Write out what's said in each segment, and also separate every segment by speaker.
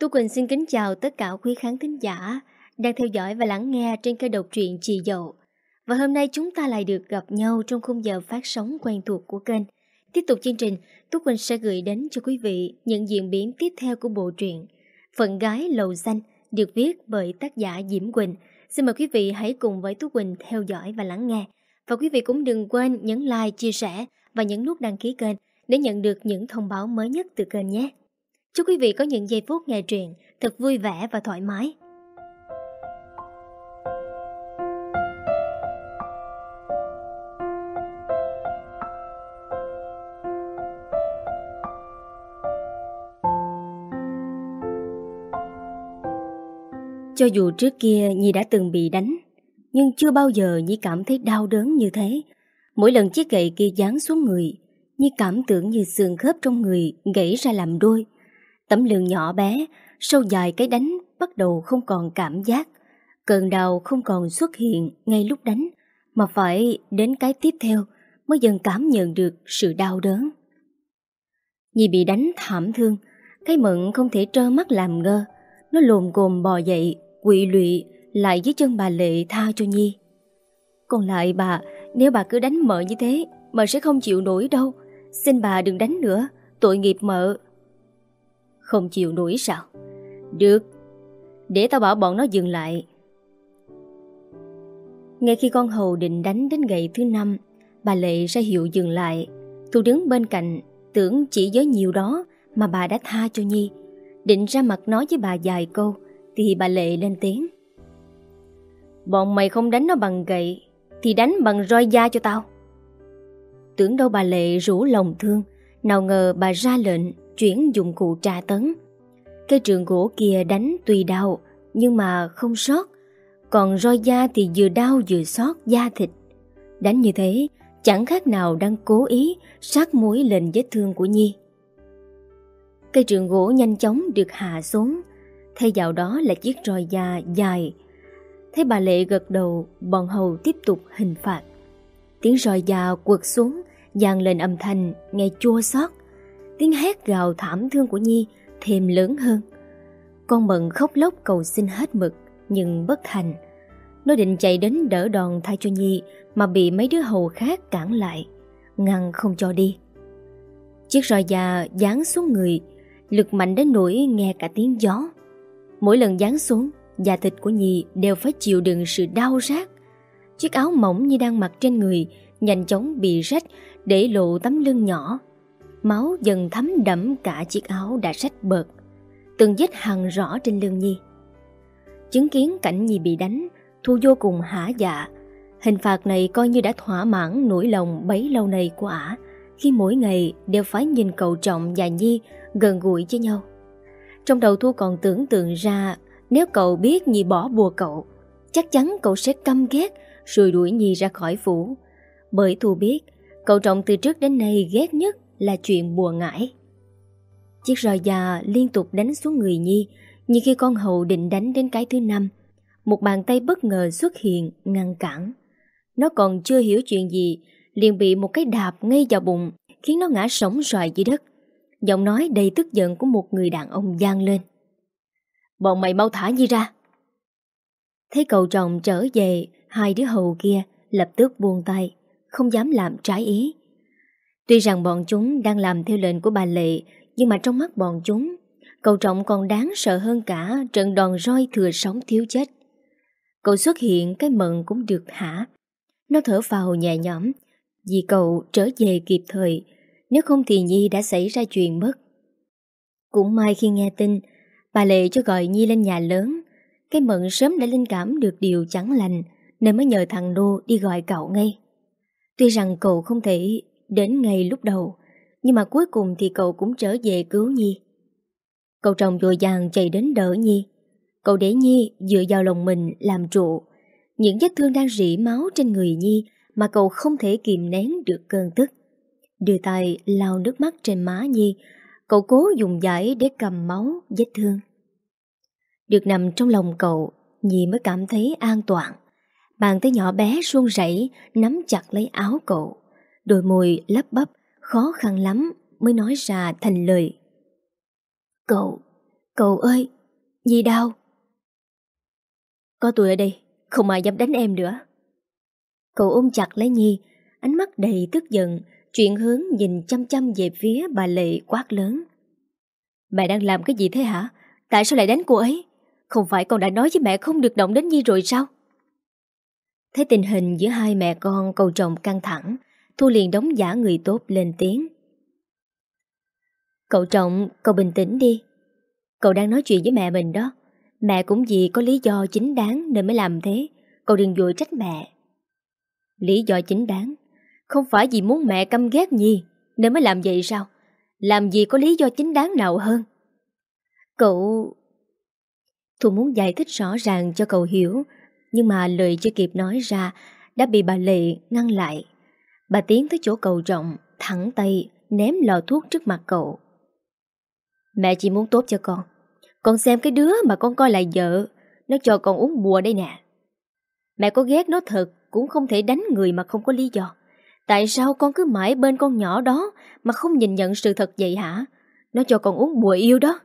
Speaker 1: Tú Quỳnh xin kính chào tất cả quý khán thính giả đang theo dõi và lắng nghe trên kênh độc truyện Chị Dậu. Và hôm nay chúng ta lại được gặp nhau trong khung giờ phát sóng quen thuộc của kênh. Tiếp tục chương trình, Tú Quỳnh sẽ gửi đến cho quý vị những diễn biến tiếp theo của bộ truyện Phận gái lầu xanh được viết bởi tác giả Diễm Quỳnh. Xin mời quý vị hãy cùng với Tú Quỳnh theo dõi và lắng nghe. Và quý vị cũng đừng quên nhấn like, chia sẻ và nhấn nút đăng ký kênh để nhận được những thông báo mới nhất từ kênh nhé. Chúc quý vị có những giây phút nghe truyện thật vui vẻ và thoải mái. Cho dù trước kia Nhi đã từng bị đánh, nhưng chưa bao giờ Nhi cảm thấy đau đớn như thế. Mỗi lần chiếc gậy kia giáng xuống người, Nhi cảm tưởng như xương khớp trong người gãy ra làm đôi. Tấm lưng nhỏ bé, sâu dài cái đánh bắt đầu không còn cảm giác. Cơn đau không còn xuất hiện ngay lúc đánh, mà phải đến cái tiếp theo mới dần cảm nhận được sự đau đớn. Nhi bị đánh thảm thương, cái mận không thể trơ mắt làm ngơ. Nó lồm cồm bò dậy, quỵ lụy lại dưới chân bà Lệ tha cho Nhi. Còn lại bà, nếu bà cứ đánh mợ như thế, mợ sẽ không chịu nổi đâu. Xin bà đừng đánh nữa, tội nghiệp mợ. Không chịu nổi sao? Được, để tao bảo bọn nó dừng lại. Ngay khi con hầu định đánh đến gậy thứ năm, bà Lệ ra hiệu dừng lại. Thu đứng bên cạnh, tưởng chỉ với nhiều đó mà bà đã tha cho Nhi. Định ra mặt nói với bà vài câu, thì bà Lệ lên tiếng. Bọn mày không đánh nó bằng gậy, thì đánh bằng roi da cho tao. Tưởng đâu bà Lệ rủ lòng thương, nào ngờ bà ra lệnh chuyển dụng cụ tra tấn. Cây trường gỗ kia đánh tùy đau, nhưng mà không sót. Còn roi da thì vừa đau vừa sót da thịt. Đánh như thế, chẳng khác nào đang cố ý sát muối lên vết thương của Nhi. Cây trường gỗ nhanh chóng được hạ xuống, thay vào đó là chiếc roi da dài. Thấy bà Lệ gật đầu, bọn hầu tiếp tục hình phạt. Tiếng roi da quật xuống, dàn lên âm thanh nghe chua xót tiếng hét gào thảm thương của Nhi thêm lớn hơn. Con mận khóc lóc cầu xin hết mực, nhưng bất thành. Nó định chạy đến đỡ đòn thay cho Nhi mà bị mấy đứa hầu khác cản lại, ngăn không cho đi. Chiếc roi già dán xuống người, lực mạnh đến nỗi nghe cả tiếng gió. Mỗi lần dán xuống, da thịt của Nhi đều phải chịu đựng sự đau rát. Chiếc áo mỏng như đang mặc trên người nhanh chóng bị rách để lộ tấm lưng nhỏ Máu dần thấm đẫm cả chiếc áo đã rách bợt, Từng vết hằn rõ trên lưng Nhi. Chứng kiến cảnh Nhi bị đánh, Thu vô cùng hả dạ. Hình phạt này coi như đã thỏa mãn nỗi lòng bấy lâu nay của ả, Khi mỗi ngày đều phải nhìn cậu trọng và Nhi gần gũi với nhau. Trong đầu Thu còn tưởng tượng ra, Nếu cậu biết Nhi bỏ bùa cậu, Chắc chắn cậu sẽ căm ghét, Rồi đuổi Nhi ra khỏi phủ. Bởi Thu biết, Cậu trọng từ trước đến nay ghét nhất là chuyện bùa ngải. Chiếc roi già liên tục đánh xuống người Nhi, nhưng khi con hầu định đánh đến cái thứ năm, một bàn tay bất ngờ xuất hiện ngăn cản. Nó còn chưa hiểu chuyện gì, liền bị một cái đạp ngay vào bụng, khiến nó ngã sóng xoài dưới đất. Giọng nói đầy tức giận của một người đàn ông gian lên. Bọn mày mau thả Nhi ra. Thấy cậu chồng trở về, hai đứa hầu kia lập tức buông tay, không dám làm trái ý. Tuy rằng bọn chúng đang làm theo lệnh của bà Lệ, nhưng mà trong mắt bọn chúng, cậu trọng còn đáng sợ hơn cả trận đòn roi thừa sống thiếu chết. Cậu xuất hiện cái mận cũng được hả? Nó thở vào nhẹ nhõm, vì cậu trở về kịp thời, nếu không thì Nhi đã xảy ra chuyện mất. Cũng may khi nghe tin, bà Lệ cho gọi Nhi lên nhà lớn, cái mận sớm đã linh cảm được điều chẳng lành, nên mới nhờ thằng Đô đi gọi cậu ngay. Tuy rằng cậu không thể đến ngay lúc đầu, nhưng mà cuối cùng thì cậu cũng trở về cứu Nhi. Cậu chồng vội vàng chạy đến đỡ Nhi. Cậu để Nhi dựa vào lòng mình làm trụ. Những vết thương đang rỉ máu trên người Nhi mà cậu không thể kìm nén được cơn tức. Đưa tay lau nước mắt trên má Nhi, cậu cố dùng giải để cầm máu vết thương. Được nằm trong lòng cậu, Nhi mới cảm thấy an toàn. Bàn tay nhỏ bé run rẩy nắm chặt lấy áo cậu. Đôi môi lấp bắp, khó khăn lắm mới nói ra thành lời. Cậu, Cậu ơi, Nhi đau. Có tôi ở đây, không ai dám đánh em nữa. Cậu ôm chặt lấy Nhi, ánh mắt đầy tức giận, chuyển hướng nhìn chăm chăm về phía bà Lệ quát lớn. Mẹ đang làm cái gì thế hả? Tại sao lại đánh cô ấy? Không phải con đã nói với mẹ không được động đến Nhi rồi sao? Thấy tình hình giữa hai mẹ con cầu chồng căng thẳng, Thu liền đóng giả người tốt lên tiếng. Cậu Trọng, cậu bình tĩnh đi. Cậu đang nói chuyện với mẹ mình đó. Mẹ cũng vì có lý do chính đáng nên mới làm thế. Cậu đừng vội trách mẹ. Lý do chính đáng? Không phải vì muốn mẹ căm ghét Nhi nên mới làm vậy sao? Làm gì có lý do chính đáng nào hơn? Cậu... Thu muốn giải thích rõ ràng cho cậu hiểu nhưng mà lời chưa kịp nói ra đã bị bà Lệ ngăn lại. Bà tiến tới chỗ cậu rộng, thẳng tay ném lọ thuốc trước mặt cậu. Mẹ chỉ muốn tốt cho con. Con xem cái đứa mà con coi là vợ, nó cho con uống bùa đây nè. Mẹ có ghét nó thật, cũng không thể đánh người mà không có lý do. Tại sao con cứ mãi bên con nhỏ đó mà không nhìn nhận sự thật vậy hả? Nó cho con uống bùa yêu đó.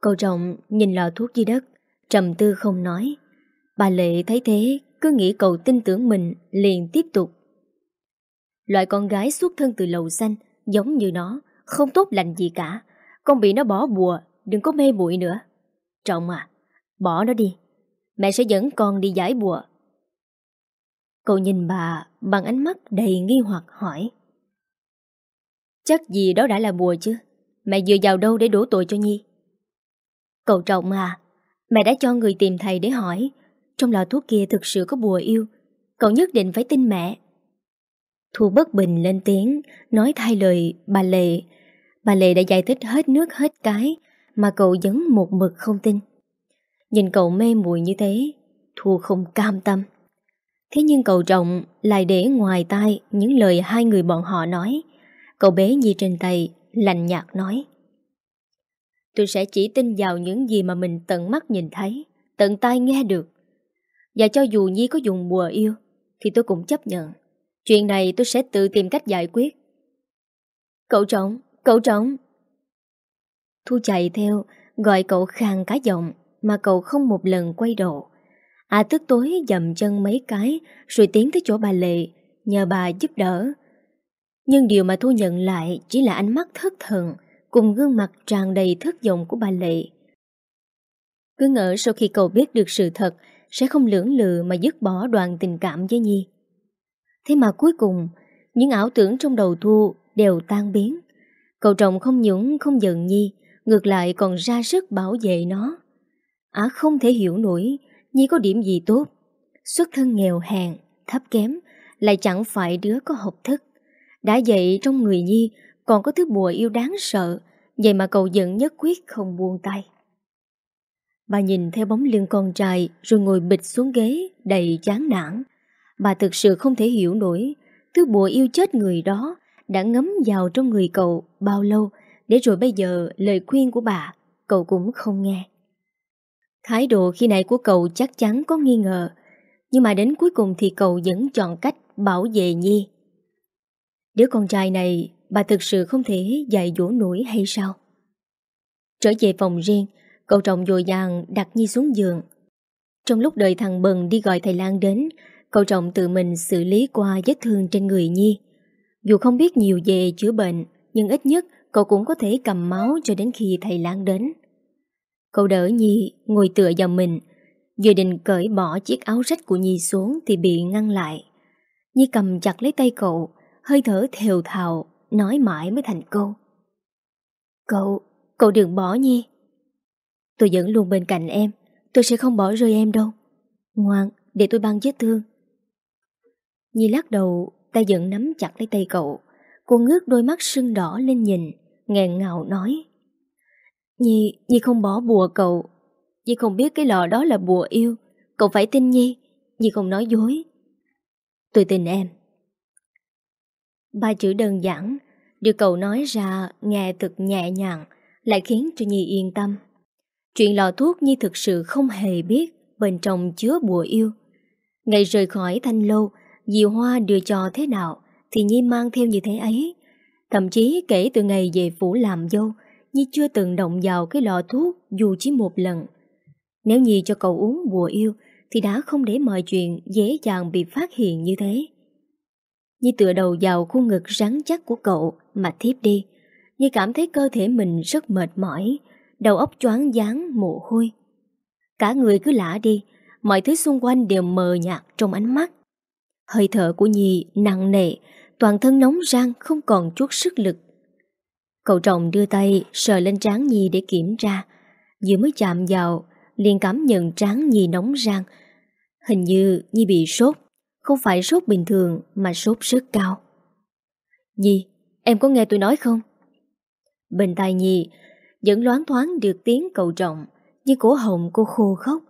Speaker 1: Cậu rộng nhìn lọ thuốc dưới đất, trầm tư không nói. Bà Lệ thấy thế, cứ nghĩ cậu tin tưởng mình, liền tiếp tục. Loại con gái xuất thân từ lầu xanh, giống như nó, không tốt lành gì cả. Con bị nó bỏ bùa, đừng có mê bụi nữa. Trọng à, bỏ nó đi. Mẹ sẽ dẫn con đi giải bùa. Cậu nhìn bà bằng ánh mắt đầy nghi hoặc hỏi. Chắc gì đó đã là bùa chứ? Mẹ dựa vào đâu để đổ tội cho Nhi? Cậu Trọng à, mẹ đã cho người tìm thầy để hỏi. Trong lọ thuốc kia thực sự có bùa yêu. Cậu nhất định phải tin mẹ. Thu bất bình lên tiếng, nói thay lời bà Lệ Bà Lệ đã giải thích hết nước hết cái Mà cậu vẫn một mực không tin Nhìn cậu mê muội như thế Thu không cam tâm Thế nhưng cậu trọng lại để ngoài tai Những lời hai người bọn họ nói Cậu bé Nhi trên tay Lạnh nhạt nói Tôi sẽ chỉ tin vào những gì mà mình tận mắt nhìn thấy Tận tai nghe được và cho dù Nhi có dùng bùa yêu, Thì tôi cũng chấp nhận. Chuyện này tôi sẽ tự tìm cách giải quyết. Cậu trọng Cậu Trọng. Thu chạy theo, Gọi cậu khang cá giọng, Mà cậu không một lần quay đầu. À tức tối dầm chân mấy cái, Rồi tiến tới chỗ bà Lệ, Nhờ bà giúp đỡ. Nhưng điều mà Thu nhận lại Chỉ là ánh mắt thất thần, Cùng gương mặt tràn đầy thất vọng của bà Lệ. Cứ ngỡ sau khi cậu biết được sự thật sẽ không lưỡng lự mà dứt bỏ đoạn tình cảm với Nhi. Thế mà cuối cùng Những ảo tưởng trong đầu Thu đều tan biến. Cậu chồng không những không giận Nhi Ngược lại còn ra sức bảo vệ nó. Á không thể hiểu nổi Nhi có điểm gì tốt. Xuất thân nghèo hèn, thấp kém Lại chẳng phải đứa có học thức. Đã vậy trong người Nhi Còn có thứ bùa yêu đáng sợ Vậy mà cậu giận nhất quyết không buông tay. Bà nhìn theo bóng lưng con trai Rồi ngồi bịch xuống ghế Đầy chán nản Bà thực sự không thể hiểu nổi Thứ bùa yêu chết người đó đã ngấm vào trong người cậu bao lâu để rồi bây giờ lời khuyên của bà cậu cũng không nghe. Thái độ khi này của cậu chắc chắn có nghi ngờ nhưng mà đến cuối cùng thì cậu vẫn chọn cách bảo vệ Nhi. Đứa con trai này bà thực sự không thể dạy dỗ nổi hay sao? Trở về phòng riêng, cậu trọng dồi dàng đặt Nhi xuống giường. Trong lúc đợi thằng Bần đi gọi thầy Lan đến, cậu trọng tự mình xử lý qua vết thương trên người Nhi. Dù không biết nhiều về chữa bệnh, nhưng ít nhất cậu cũng có thể cầm máu cho đến khi thầy Lan đến. Cậu đỡ Nhi ngồi tựa vào mình, vừa định cởi bỏ chiếc áo rách của Nhi xuống thì bị ngăn lại. Nhi cầm chặt lấy tay cậu, hơi thở thều thào, nói mãi mới thành câu. Cậu, cậu đừng bỏ Nhi. Tôi vẫn luôn bên cạnh em, tôi sẽ không bỏ rơi em đâu. Ngoan, để tôi băng vết thương. Nhi lắc đầu tay giận nắm chặt lấy tay cậu. Cô ngước đôi mắt sưng đỏ lên nhìn, nghẹn ngào nói. Nhi, Nhi không bỏ bùa cậu. Nhi không biết cái lọ đó là bùa yêu. Cậu phải tin Nhi. Nhi không nói dối. Tôi tin em. Ba chữ đơn giản, được cậu nói ra nghe thật nhẹ nhàng, lại khiến cho Nhi yên tâm. Chuyện lọ thuốc Nhi thực sự không hề biết bên trong chứa bùa yêu. Ngày rời khỏi thanh lâu, Diệu Hoa đưa cho thế nào thì Nhi mang theo như thế ấy. Thậm chí kể từ ngày về phủ làm dâu, Nhi chưa từng động vào cái lọ thuốc dù chỉ một lần. Nếu Nhi cho cậu uống bùa yêu thì đã không để mọi chuyện dễ dàng bị phát hiện như thế. Nhi tựa đầu vào khuôn ngực rắn chắc của cậu mà thiếp đi. Nhi cảm thấy cơ thể mình rất mệt mỏi, đầu óc choáng váng mồ hôi. Cả người cứ lạ đi, mọi thứ xung quanh đều mờ nhạt trong ánh mắt. Hơi thở của Nhi nặng nề, toàn thân nóng rang không còn chút sức lực. Cậu chồng đưa tay sờ lên trán Nhi để kiểm tra. Vừa mới chạm vào, liền cảm nhận trán Nhi nóng rang. Hình như Nhi bị sốt, không phải sốt bình thường mà sốt rất cao. Nhi, em có nghe tôi nói không? Bên tai Nhi vẫn loáng thoáng được tiếng cầu trọng, nhưng cổ hồng cô khô khóc.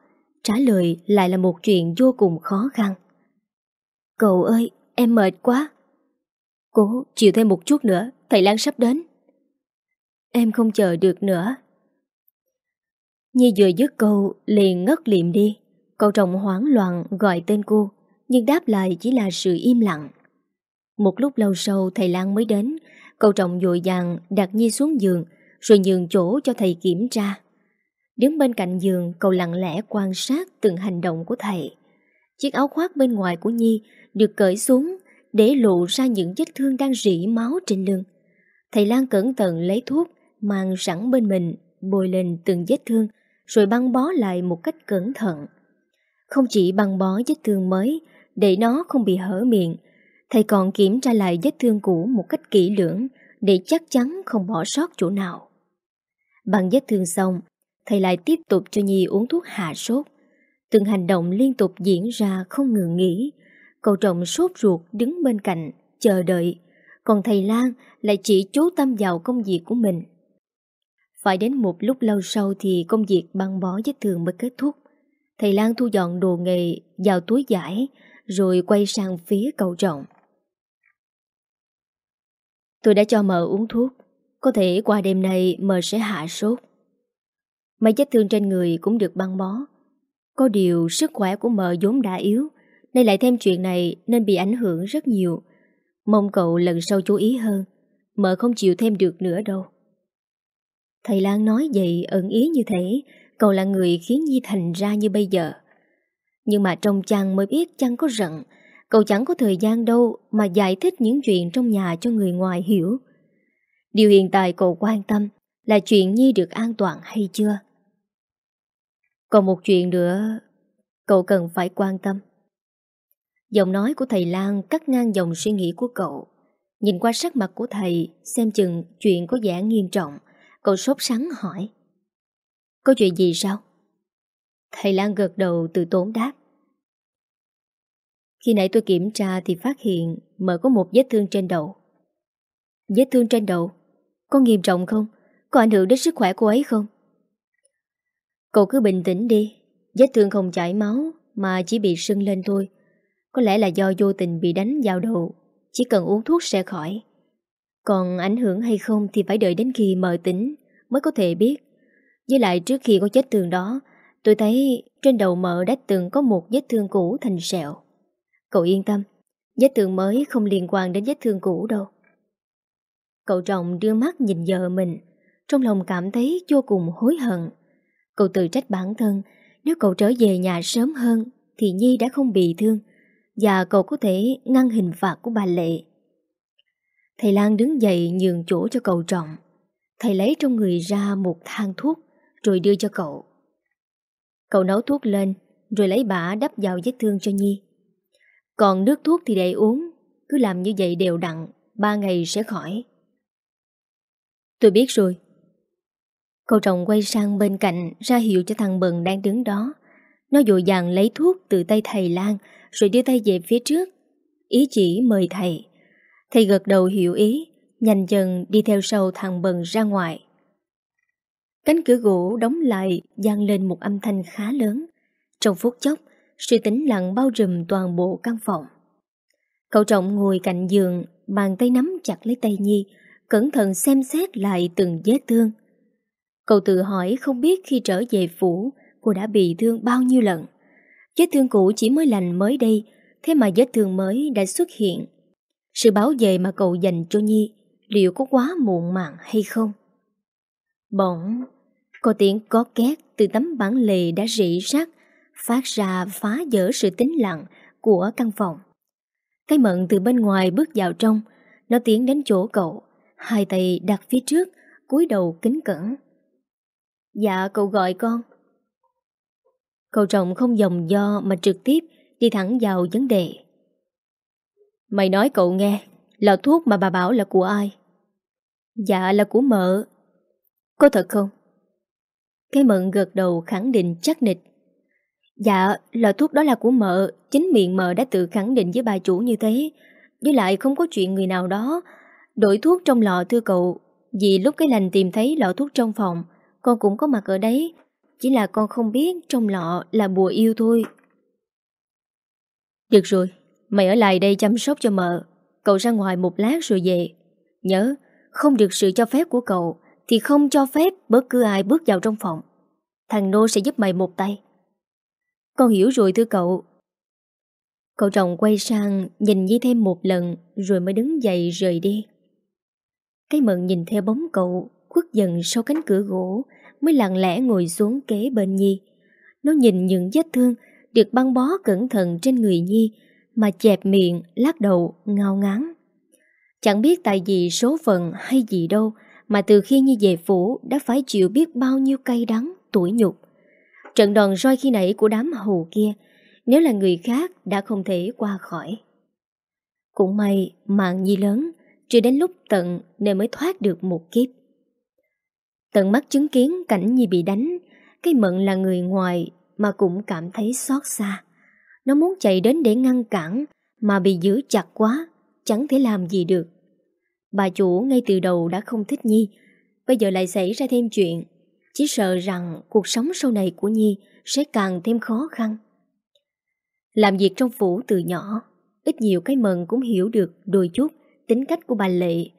Speaker 1: Trả lời lại là một chuyện vô cùng khó khăn. Cậu ơi, em mệt quá. Cố chịu thêm một chút nữa, thầy Lan sắp đến. Em không chờ được nữa. Nhi vừa dứt câu liền ngất liệm đi. Cậu trọng hoảng loạn gọi tên cô, nhưng đáp lại chỉ là sự im lặng. Một lúc lâu sau thầy Lan mới đến, cậu trọng dội dàng đặt Nhi xuống giường, rồi nhường chỗ cho thầy kiểm tra. Đứng bên cạnh giường, cậu lặng lẽ quan sát từng hành động của thầy. Chiếc áo khoác bên ngoài của Nhi được cởi xuống để lộ ra những vết thương đang rỉ máu trên lưng. Thầy Lan cẩn thận lấy thuốc, mang sẵn bên mình, bôi lên từng vết thương, rồi băng bó lại một cách cẩn thận. Không chỉ băng bó vết thương mới, để nó không bị hở miệng, thầy còn kiểm tra lại vết thương cũ một cách kỹ lưỡng, để chắc chắn không bỏ sót chỗ nào. Bằng vết thương xong, thầy lại tiếp tục cho Nhi uống thuốc hạ sốt. Từng hành động liên tục diễn ra không ngừng nghỉ. Cậu trọng sốt ruột đứng bên cạnh, chờ đợi. Còn thầy Lan lại chỉ chú tâm vào công việc của mình. Phải đến một lúc lâu sau thì công việc băng bó vết thương mới kết thúc. Thầy Lan thu dọn đồ nghề vào túi giải, rồi quay sang phía cậu trọng. Tôi đã cho mợ uống thuốc, có thể qua đêm nay mờ sẽ hạ sốt. Mấy vết thương trên người cũng được băng bó. Có điều sức khỏe của mờ vốn đã yếu, nay lại thêm chuyện này nên bị ảnh hưởng rất nhiều. Mong cậu lần sau chú ý hơn, mờ không chịu thêm được nữa đâu. Thầy Lan nói vậy ẩn ý như thế, cậu là người khiến Nhi thành ra như bây giờ. Nhưng mà trong chăng mới biết chăng có giận, cậu chẳng có thời gian đâu mà giải thích những chuyện trong nhà cho người ngoài hiểu. Điều hiện tại cậu quan tâm là chuyện Nhi được an toàn hay chưa. Còn một chuyện nữa Cậu cần phải quan tâm. Giọng nói của thầy Lan cắt ngang dòng suy nghĩ của cậu. Nhìn qua sắc mặt của thầy, Xem chừng chuyện có vẻ nghiêm trọng, Cậu sốt sắng hỏi. Có chuyện gì sao? Thầy Lan gật đầu từ tốn đáp. Khi nãy tôi kiểm tra thì phát hiện mở có một vết thương trên đầu. Vết thương trên đầu? Có nghiêm trọng không? Có ảnh hưởng đến sức khỏe cô ấy không? Cậu cứ bình tĩnh đi. Vết thương không chảy máu, Mà chỉ bị sưng lên thôi. Có lẽ là do vô tình bị đánh vào đầu. Chỉ cần uống thuốc sẽ khỏi. Còn ảnh hưởng hay không Thì phải đợi đến khi mờ tính Mới có thể biết. Với lại trước khi có vết thương đó, Tôi thấy trên đầu mợ đã từng có một vết thương cũ thành sẹo. Cậu yên tâm, Vết thương mới không liên quan đến vết thương cũ đâu. Cậu chồng đưa mắt nhìn vợ mình, Trong lòng cảm thấy vô cùng hối hận. Cậu tự trách bản thân, Nếu cậu trở về nhà sớm hơn Thì Nhi đã không bị thương Và cậu có thể ngăn hình phạt của bà Lệ. Thầy Lan đứng dậy nhường chỗ cho cậu trọng Thầy lấy trong người ra một thang thuốc Rồi đưa cho cậu. Cậu nấu thuốc lên Rồi lấy bả đắp vào vết thương cho Nhi. Còn nước thuốc thì để uống, Cứ làm như vậy đều đặn, Ba ngày sẽ khỏi. Tôi biết rồi Cậu chồng quay sang bên cạnh ra hiệu cho thằng Bần đang đứng đó. Nó dội dàng lấy thuốc từ tay thầy Lan rồi đưa tay về phía trước. Ý chỉ mời thầy. Thầy gật đầu hiểu ý, nhanh chân đi theo sau thằng Bần ra ngoài. Cánh cửa gỗ đóng lại gian lên một âm thanh khá lớn. Trong phút chốc, sự tĩnh lặng bao trùm toàn bộ căn phòng. Cậu trọng ngồi cạnh giường, bàn tay nắm chặt lấy tay Nhi, cẩn thận xem xét lại từng vết thương. Cậu tự hỏi không biết khi trở về phủ cô đã bị thương bao nhiêu lần. Vết thương cũ chỉ mới lành mới đây, thế mà vết thương mới đã xuất hiện. Sự báo về mà cậu dành cho Nhi liệu có quá muộn màng hay không? Bỗng, có tiếng có két từ tấm bản lề đã rỉ rác, phát ra phá vỡ sự tĩnh lặng của căn phòng. Cái mận từ bên ngoài bước vào trong, nó tiến đến chỗ cậu, hai tay đặt phía trước, cúi đầu kính cẩn. Dạ, cậu gọi con. Cậu trọng không dòng do mà trực tiếp đi thẳng vào vấn đề. Mày nói cậu nghe, lọ thuốc mà bà bảo là của ai? Dạ là của mợ. Có thật không? Cái mận gật đầu khẳng định chắc nịch. Dạ, lọ thuốc đó là của mợ, chính miệng mợ đã tự khẳng định với bà chủ như thế. Với lại không có chuyện người nào đó đổi thuốc trong lọ thưa cậu. Vì lúc cái lành tìm thấy lọ thuốc trong phòng, con cũng có mặt ở đấy. Chỉ là con không biết trong lọ là bùa yêu thôi. Được rồi, mày ở lại đây chăm sóc cho mợ. Cậu ra ngoài một lát rồi về. Nhớ, không được sự cho phép của cậu thì không cho phép bất cứ ai bước vào trong phòng. Thằng Nô sẽ giúp mày một tay. Con hiểu rồi thưa cậu. Cậu chồng quay sang nhìn Nhi thêm một lần rồi mới đứng dậy rời đi. Cái mận nhìn theo bóng cậu khuất dần sau cánh cửa gỗ mới lặng lẽ ngồi xuống kế bên Nhi. Nó nhìn những vết thương được băng bó cẩn thận trên người Nhi mà chẹp miệng, lắc đầu, ngao ngán. Chẳng biết tại vì số phận hay gì đâu mà từ khi Nhi về phủ đã phải chịu biết bao nhiêu cay đắng, tuổi nhục. Trận đòn roi khi nãy của đám hồ kia nếu là người khác đã không thể qua khỏi. Cũng may mạng Nhi lớn chưa đến lúc tận nên mới thoát được một kiếp. Tận mắt chứng kiến cảnh Nhi bị đánh cái mận là người ngoài mà cũng cảm thấy xót xa. Nó muốn chạy đến để ngăn cản mà bị giữ chặt quá, chẳng thể làm gì được. Bà chủ ngay từ đầu đã không thích Nhi, bây giờ lại xảy ra thêm chuyện. Chỉ sợ rằng cuộc sống sau này của Nhi sẽ càng thêm khó khăn. Làm việc trong phủ từ nhỏ, ít nhiều cái mần cũng hiểu được đôi chút tính cách của bà Lệ.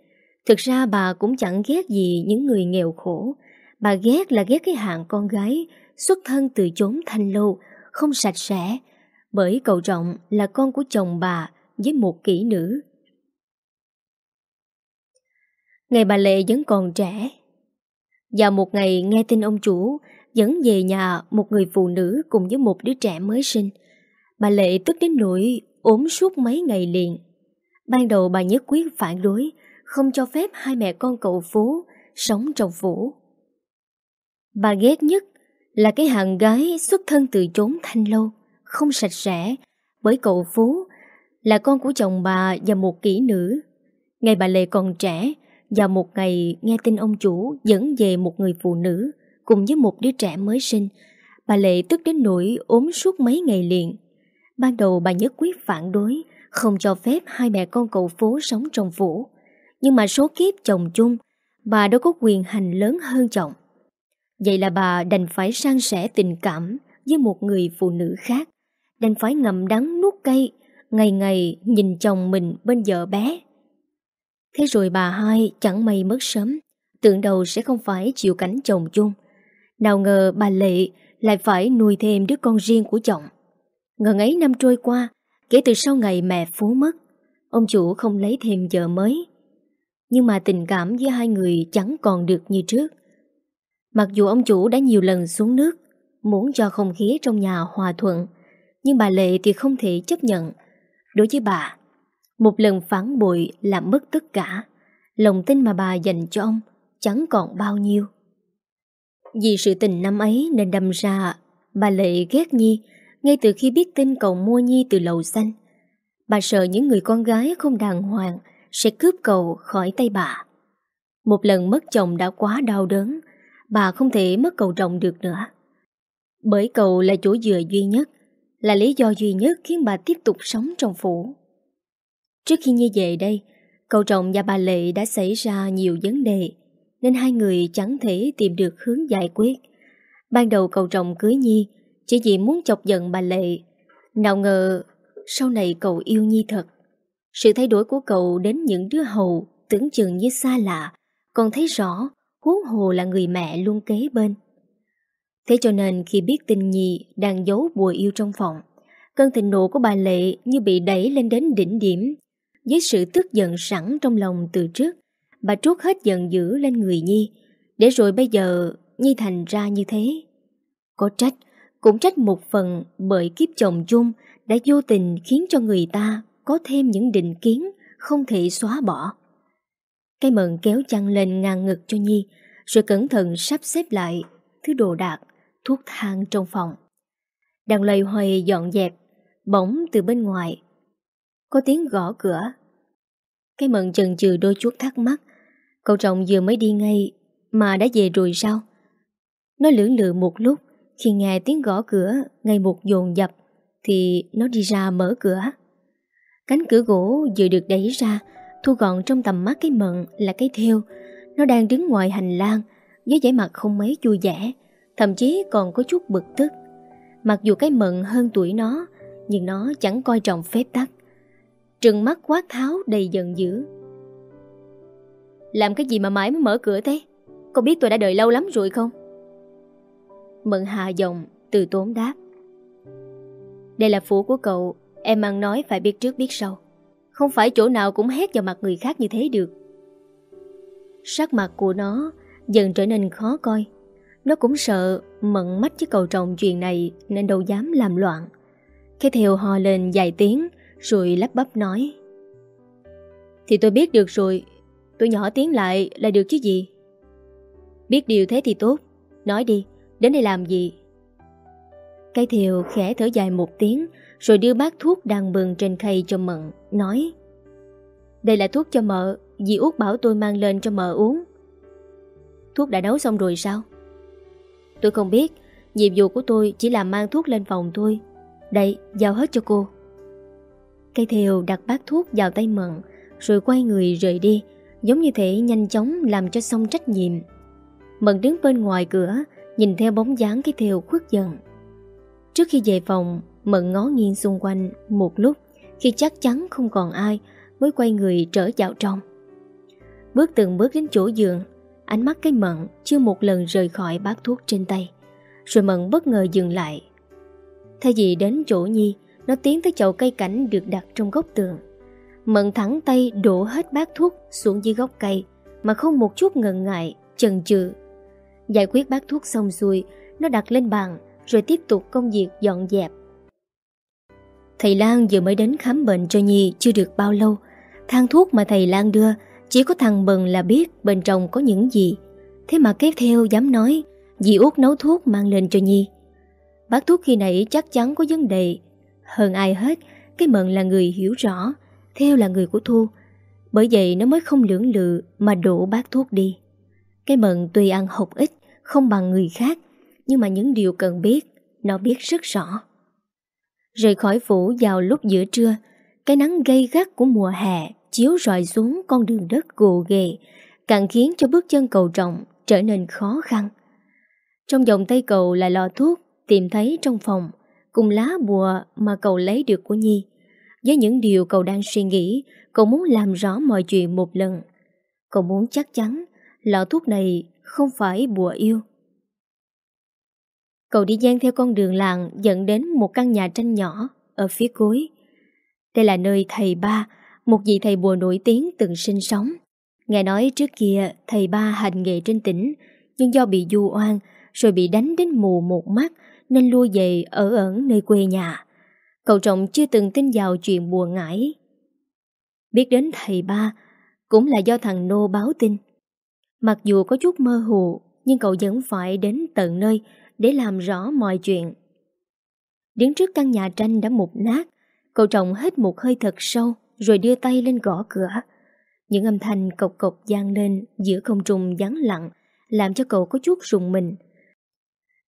Speaker 1: Thực ra bà cũng chẳng ghét gì những người nghèo khổ. Bà ghét là ghét cái hạng con gái xuất thân từ chốn thanh lâu, không sạch sẽ, bởi cậu trọng là con của chồng bà với một kỹ nữ. Ngày bà Lệ vẫn còn trẻ. Vào một ngày nghe tin ông chủ dẫn về nhà một người phụ nữ cùng với một đứa trẻ mới sinh. Bà Lệ tức đến nỗi ốm suốt mấy ngày liền. Ban đầu bà nhất quyết phản đối, không cho phép hai mẹ con cậu Phú sống trong phủ. Bà ghét nhất là cái hàng gái xuất thân từ chốn thanh lâu, không sạch sẽ, bởi cậu Phú là con của chồng bà và một kỹ nữ. Ngày bà Lệ còn trẻ, và một ngày nghe tin ông chủ dẫn về một người phụ nữ cùng với một đứa trẻ mới sinh, bà Lệ tức đến nỗi ốm suốt mấy ngày liền. Ban đầu bà nhất quyết phản đối, không cho phép hai mẹ con cậu phố sống trong phủ. Nhưng mà số kiếp chồng chung, bà đâu có quyền hành lớn hơn chồng. Vậy là bà đành phải san sẻ tình cảm với một người phụ nữ khác. Đành phải ngậm đắng nuốt cây, ngày ngày nhìn chồng mình bên vợ bé. Thế rồi bà hai chẳng may mất sớm, tưởng đầu sẽ không phải chịu cảnh chồng chung. Nào ngờ bà Lệ lại phải nuôi thêm đứa con riêng của chồng. Ngần ấy năm trôi qua, kể từ sau ngày mẹ Phú mất, ông chủ không lấy thêm vợ mới. Nhưng mà tình cảm với hai người chẳng còn được như trước. Mặc dù ông chủ đã nhiều lần xuống nước, muốn cho không khí trong nhà hòa thuận, nhưng bà Lệ thì không thể chấp nhận. Đối với bà, một lần phản bội làm mất tất cả, lòng tin mà bà dành cho ông chẳng còn bao nhiêu. Vì sự tình năm ấy nên đâm ra bà Lệ ghét Nhi ngay từ khi biết tin cậu mua Nhi từ lầu xanh. Bà sợ những người con gái không đàng hoàng sẽ cướp cậu khỏi tay bà. Một lần mất chồng đã quá đau đớn, bà không thể mất cậu rộng được nữa. Bởi cậu là chỗ dựa duy nhất, là lý do duy nhất khiến bà tiếp tục sống trong phủ. Trước khi như về đây, cậu trọng và bà Lệ đã xảy ra nhiều vấn đề, nên hai người chẳng thể tìm được hướng giải quyết. Ban đầu cậu trọng cưới Nhi chỉ vì muốn chọc giận bà Lệ. Nào ngờ sau này cậu yêu Nhi thật. Sự thay đổi của cậu đến những đứa hầu tưởng chừng như xa lạ, còn thấy rõ huống hồ là người mẹ luôn kế bên. Thế cho nên khi biết tin Nhi đang giấu bùa yêu trong phòng, cơn thịnh nộ của bà Lệ như bị đẩy lên đến đỉnh điểm. Với sự tức giận sẵn trong lòng từ trước, bà trút hết giận dữ lên người Nhi, Để rồi bây giờ Nhi thành ra như thế Có trách cũng trách một phần bởi kiếp chồng chung Đã vô tình khiến cho người ta Có thêm những định kiến Không thể xóa bỏ. Cái mận kéo chăn lên ngang ngực cho Nhi, Rồi cẩn thận sắp xếp lại Thứ đồ đạc, Thuốc thang trong phòng. Đang lầy hoài dọn dẹp, Bỗng từ bên ngoài, Có tiếng gõ cửa. Cái mận chần chừ đôi chút thắc mắc, Cậu chồng vừa mới đi ngay Mà đã về rồi sao? Nó lưỡng lự một lúc khi nghe tiếng gõ cửa, Ngay một dồn dập, Thì nó đi ra mở cửa. Cánh cửa gỗ vừa được đẩy ra, Thu gọn trong tầm mắt cái mận là cái theo Nó đang đứng ngoài hành lang, Với vẻ mặt không mấy vui vẻ, Thậm chí còn có chút bực tức. Mặc dù cái mận hơn tuổi nó, Nhưng nó chẳng coi trọng phép tắc. Trừng mắt quát tháo đầy giận dữ. Làm cái gì mà mãi mới mở cửa thế? Con biết tôi đã đợi lâu lắm rồi không? Mận hạ giọng Từ tốn đáp. Đây là phủ của cậu Em ăn nói phải biết trước biết sau. Không phải chỗ nào cũng hét vào mặt người khác như thế được. Sắc mặt của nó Dần trở nên khó coi. Nó cũng sợ mận mắt với cậu chồng chuyện này Nên đâu dám làm loạn. Khi theo hò lên vài tiếng Rồi lắp bắp nói. Thì tôi biết được rồi Tôi nhỏ tiếng lại là được chứ gì? Biết điều thế thì tốt Nói đi, đến đây làm gì? Cái thiều khẽ thở dài một tiếng Rồi đưa bát thuốc đang bừng trên khay cho Mận Nói Đây là thuốc cho mợ Dì út bảo tôi mang lên cho mợ uống. Thuốc đã nấu xong rồi sao? Tôi không biết Nhiệm vụ của tôi chỉ là mang thuốc lên phòng thôi. Đây, giao hết cho cô. Cây thiều đặt bát thuốc vào tay Mận Rồi quay người rời đi Giống như thể nhanh chóng làm cho xong trách nhiệm. Mận đứng bên ngoài cửa Nhìn theo bóng dáng cái thêu khuất dần. Trước khi về phòng Mận ngó nghiêng xung quanh một lúc Khi chắc chắn không còn ai Mới quay người trở vào trong. Bước từng bước đến chỗ giường Ánh mắt cái mận chưa một lần rời khỏi bát thuốc trên tay. Rồi mận bất ngờ dừng lại. Thay vì đến chỗ Nhi Nó tiến tới chậu cây cảnh được đặt trong góc tường. Mận thẳng tay đổ hết bát thuốc xuống dưới gốc cây mà không một chút ngần ngại, chần chừ. Giải quyết bát thuốc xong xuôi, nó đặt lên bàn rồi tiếp tục công việc dọn dẹp. Thầy Lan vừa mới đến khám bệnh cho Nhi chưa được bao lâu. Thang thuốc mà thầy Lan đưa chỉ có thằng Bần là biết bên trong có những gì. Thế mà kế theo dám nói dì út nấu thuốc mang lên cho Nhi. Bác thuốc khi nãy chắc chắn có vấn đề. Hơn ai hết, cái Mận là người hiểu rõ theo là người của Thu Bởi vậy nó mới không lưỡng lự Mà đổ bát thuốc đi Cái mận tuy ăn học ít không bằng người khác Nhưng mà những điều cần biết Nó biết rất rõ. Rời khỏi phủ vào lúc giữa trưa Cái nắng gây gắt của mùa hè Chiếu rọi xuống con đường đất gồ ghề Càng khiến cho bước chân cầu trọng Trở nên khó khăn. Trong dòng tay cầu là lọ thuốc Tìm thấy trong phòng Cùng lá bùa mà cậu lấy được của Nhi. Với những điều cậu đang suy nghĩ, cậu muốn làm rõ mọi chuyện một lần. Cậu muốn chắc chắn lọ thuốc này không phải bùa yêu. Cậu đi gian theo con đường làng dẫn đến một căn nhà tranh nhỏ ở phía cuối. Đây là nơi thầy ba, một vị thầy bùa nổi tiếng từng sinh sống. Nghe nói trước kia thầy ba hành nghề trên tỉnh, nhưng do bị du oan rồi bị đánh đến mù một mắt nên lui về ở ẩn nơi quê nhà. Cậu trọng chưa từng tin vào chuyện bùa ngải. Biết đến thầy ba cũng là do thằng Nô báo tin. Mặc dù có chút mơ hồ, nhưng cậu vẫn phải đến tận nơi để làm rõ mọi chuyện. Đứng trước căn nhà tranh đã mục nát, cậu trọng hết một hơi thật sâu rồi đưa tay lên gõ cửa. Những âm thanh cộc cộc gian lên giữa không trung vắng lặng làm cho cậu có chút rùng mình.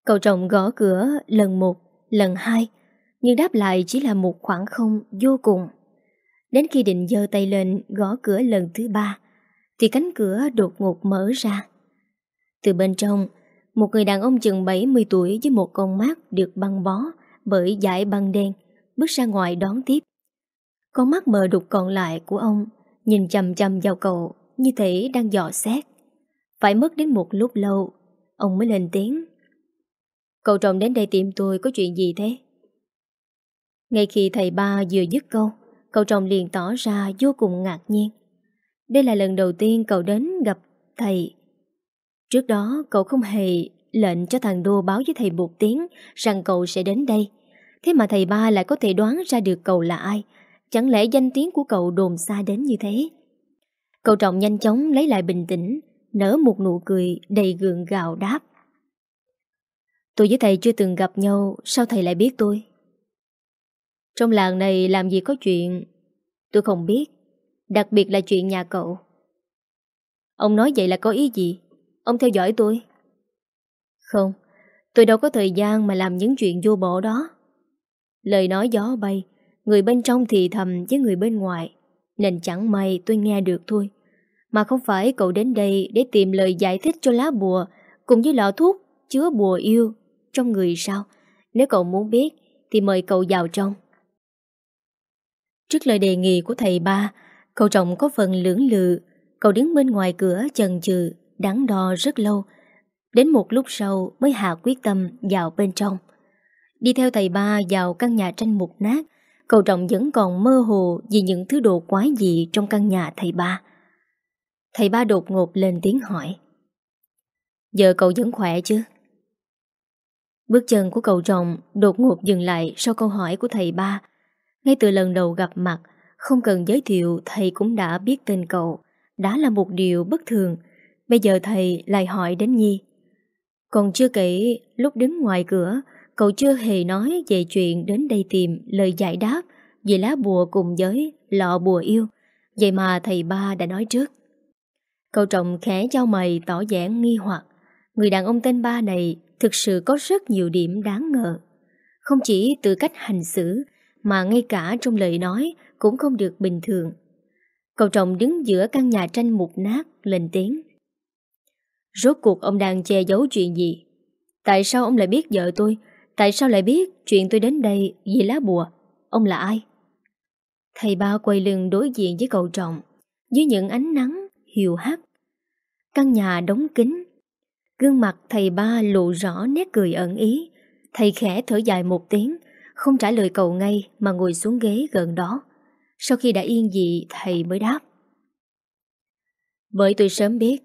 Speaker 1: Cậu trọng gõ cửa lần một, lần hai nhưng đáp lại chỉ là một khoảng không vô cùng. Đến khi định giơ tay lên gõ cửa lần thứ ba, thì cánh cửa đột ngột mở ra. Từ bên trong, một người đàn ông chừng 70 tuổi với một con mắt được băng bó bởi dải băng đen bước ra ngoài đón tiếp. Con mắt mờ đục còn lại của ông nhìn chầm chầm vào cậu như thể đang dò xét. Phải mất đến một lúc lâu, ông mới lên tiếng. Cậu chồng đến đây tìm tôi có chuyện gì thế? Ngay khi thầy ba vừa dứt câu, cậu chồng liền tỏ ra vô cùng ngạc nhiên. Đây là lần đầu tiên cậu đến gặp thầy. Trước đó cậu không hề lệnh cho thằng Đô báo với thầy một tiếng rằng cậu sẽ đến đây. Thế mà thầy ba lại có thể đoán ra được cậu là ai. Chẳng lẽ danh tiếng của cậu đồn xa đến như thế? Cậu trọng nhanh chóng lấy lại bình tĩnh, nở một nụ cười đầy gượng gạo đáp. Tôi với thầy chưa từng gặp nhau, sao thầy lại biết tôi? Trong làng này làm gì có chuyện Tôi không biết Đặc biệt là chuyện nhà cậu. Ông nói vậy là có ý gì? Ông theo dõi tôi. Không Tôi đâu có thời gian mà làm những chuyện vô bổ đó. Lời nói gió bay Người bên trong thì thầm với người bên ngoài Nên chẳng may tôi nghe được thôi. Mà không phải cậu đến đây Để tìm lời giải thích cho lá bùa Cùng với lọ thuốc chứa bùa yêu Trong người sao? Nếu cậu muốn biết Thì mời cậu vào trong. Trước lời đề nghị của thầy ba, cậu trọng có phần lưỡng lự, cậu đứng bên ngoài cửa chần chừ, đắn đo rất lâu. Đến một lúc sau mới hạ quyết tâm vào bên trong. Đi theo thầy ba vào căn nhà tranh mục nát, cậu trọng vẫn còn mơ hồ vì những thứ đồ quái dị trong căn nhà thầy ba. Thầy ba đột ngột lên tiếng hỏi. Giờ cậu vẫn khỏe chứ? Bước chân của cậu trọng đột ngột dừng lại sau câu hỏi của thầy ba. Ngay từ lần đầu gặp mặt, không cần giới thiệu thầy cũng đã biết tên cậu. Đã là một điều bất thường. Bây giờ thầy lại hỏi đến Nhi. Còn chưa kể, lúc đứng ngoài cửa, cậu chưa hề nói về chuyện đến đây tìm lời giải đáp về lá bùa cùng với lọ bùa yêu. Vậy mà thầy ba đã nói trước. Cậu trọng khẽ trao mày tỏ vẻ nghi hoặc. Người đàn ông tên ba này thực sự có rất nhiều điểm đáng ngờ. Không chỉ từ cách hành xử mà ngay cả trong lời nói cũng không được bình thường. Cậu trọng đứng giữa căn nhà tranh mục nát, lên tiếng. Rốt cuộc ông đang che giấu chuyện gì? Tại sao ông lại biết vợ tôi? Tại sao lại biết chuyện tôi đến đây vì lá bùa? Ông là ai? Thầy ba quay lưng đối diện với cậu trọng, dưới những ánh nắng hiu hắt. Căn nhà đóng kín. Gương mặt thầy ba lộ rõ nét cười ẩn ý. Thầy khẽ thở dài một tiếng, không trả lời cậu ngay mà ngồi xuống ghế gần đó. Sau khi đã yên dị thầy mới đáp. Bởi tôi sớm biết.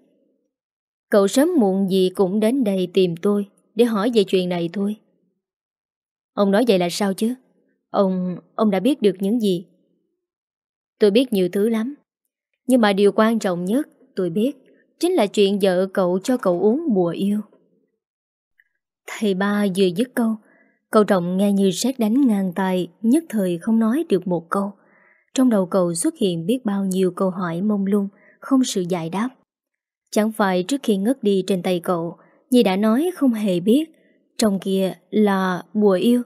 Speaker 1: Cậu sớm muộn gì cũng đến đây tìm tôi để hỏi về chuyện này thôi. Ông nói vậy là sao chứ? Ông, ông đã biết được những gì? Tôi biết nhiều thứ lắm. Nhưng mà điều quan trọng nhất tôi biết chính là chuyện vợ cậu cho cậu uống bùa yêu. Thầy ba vừa dứt câu Cậu trọng nghe như sét đánh ngang tay, nhất thời không nói được một câu. Trong đầu cậu xuất hiện biết bao nhiêu câu hỏi mông lung, không sự giải đáp. Chẳng phải trước khi ngất đi trên tay cậu, Nhi đã nói không hề biết, trong kia là bùa yêu.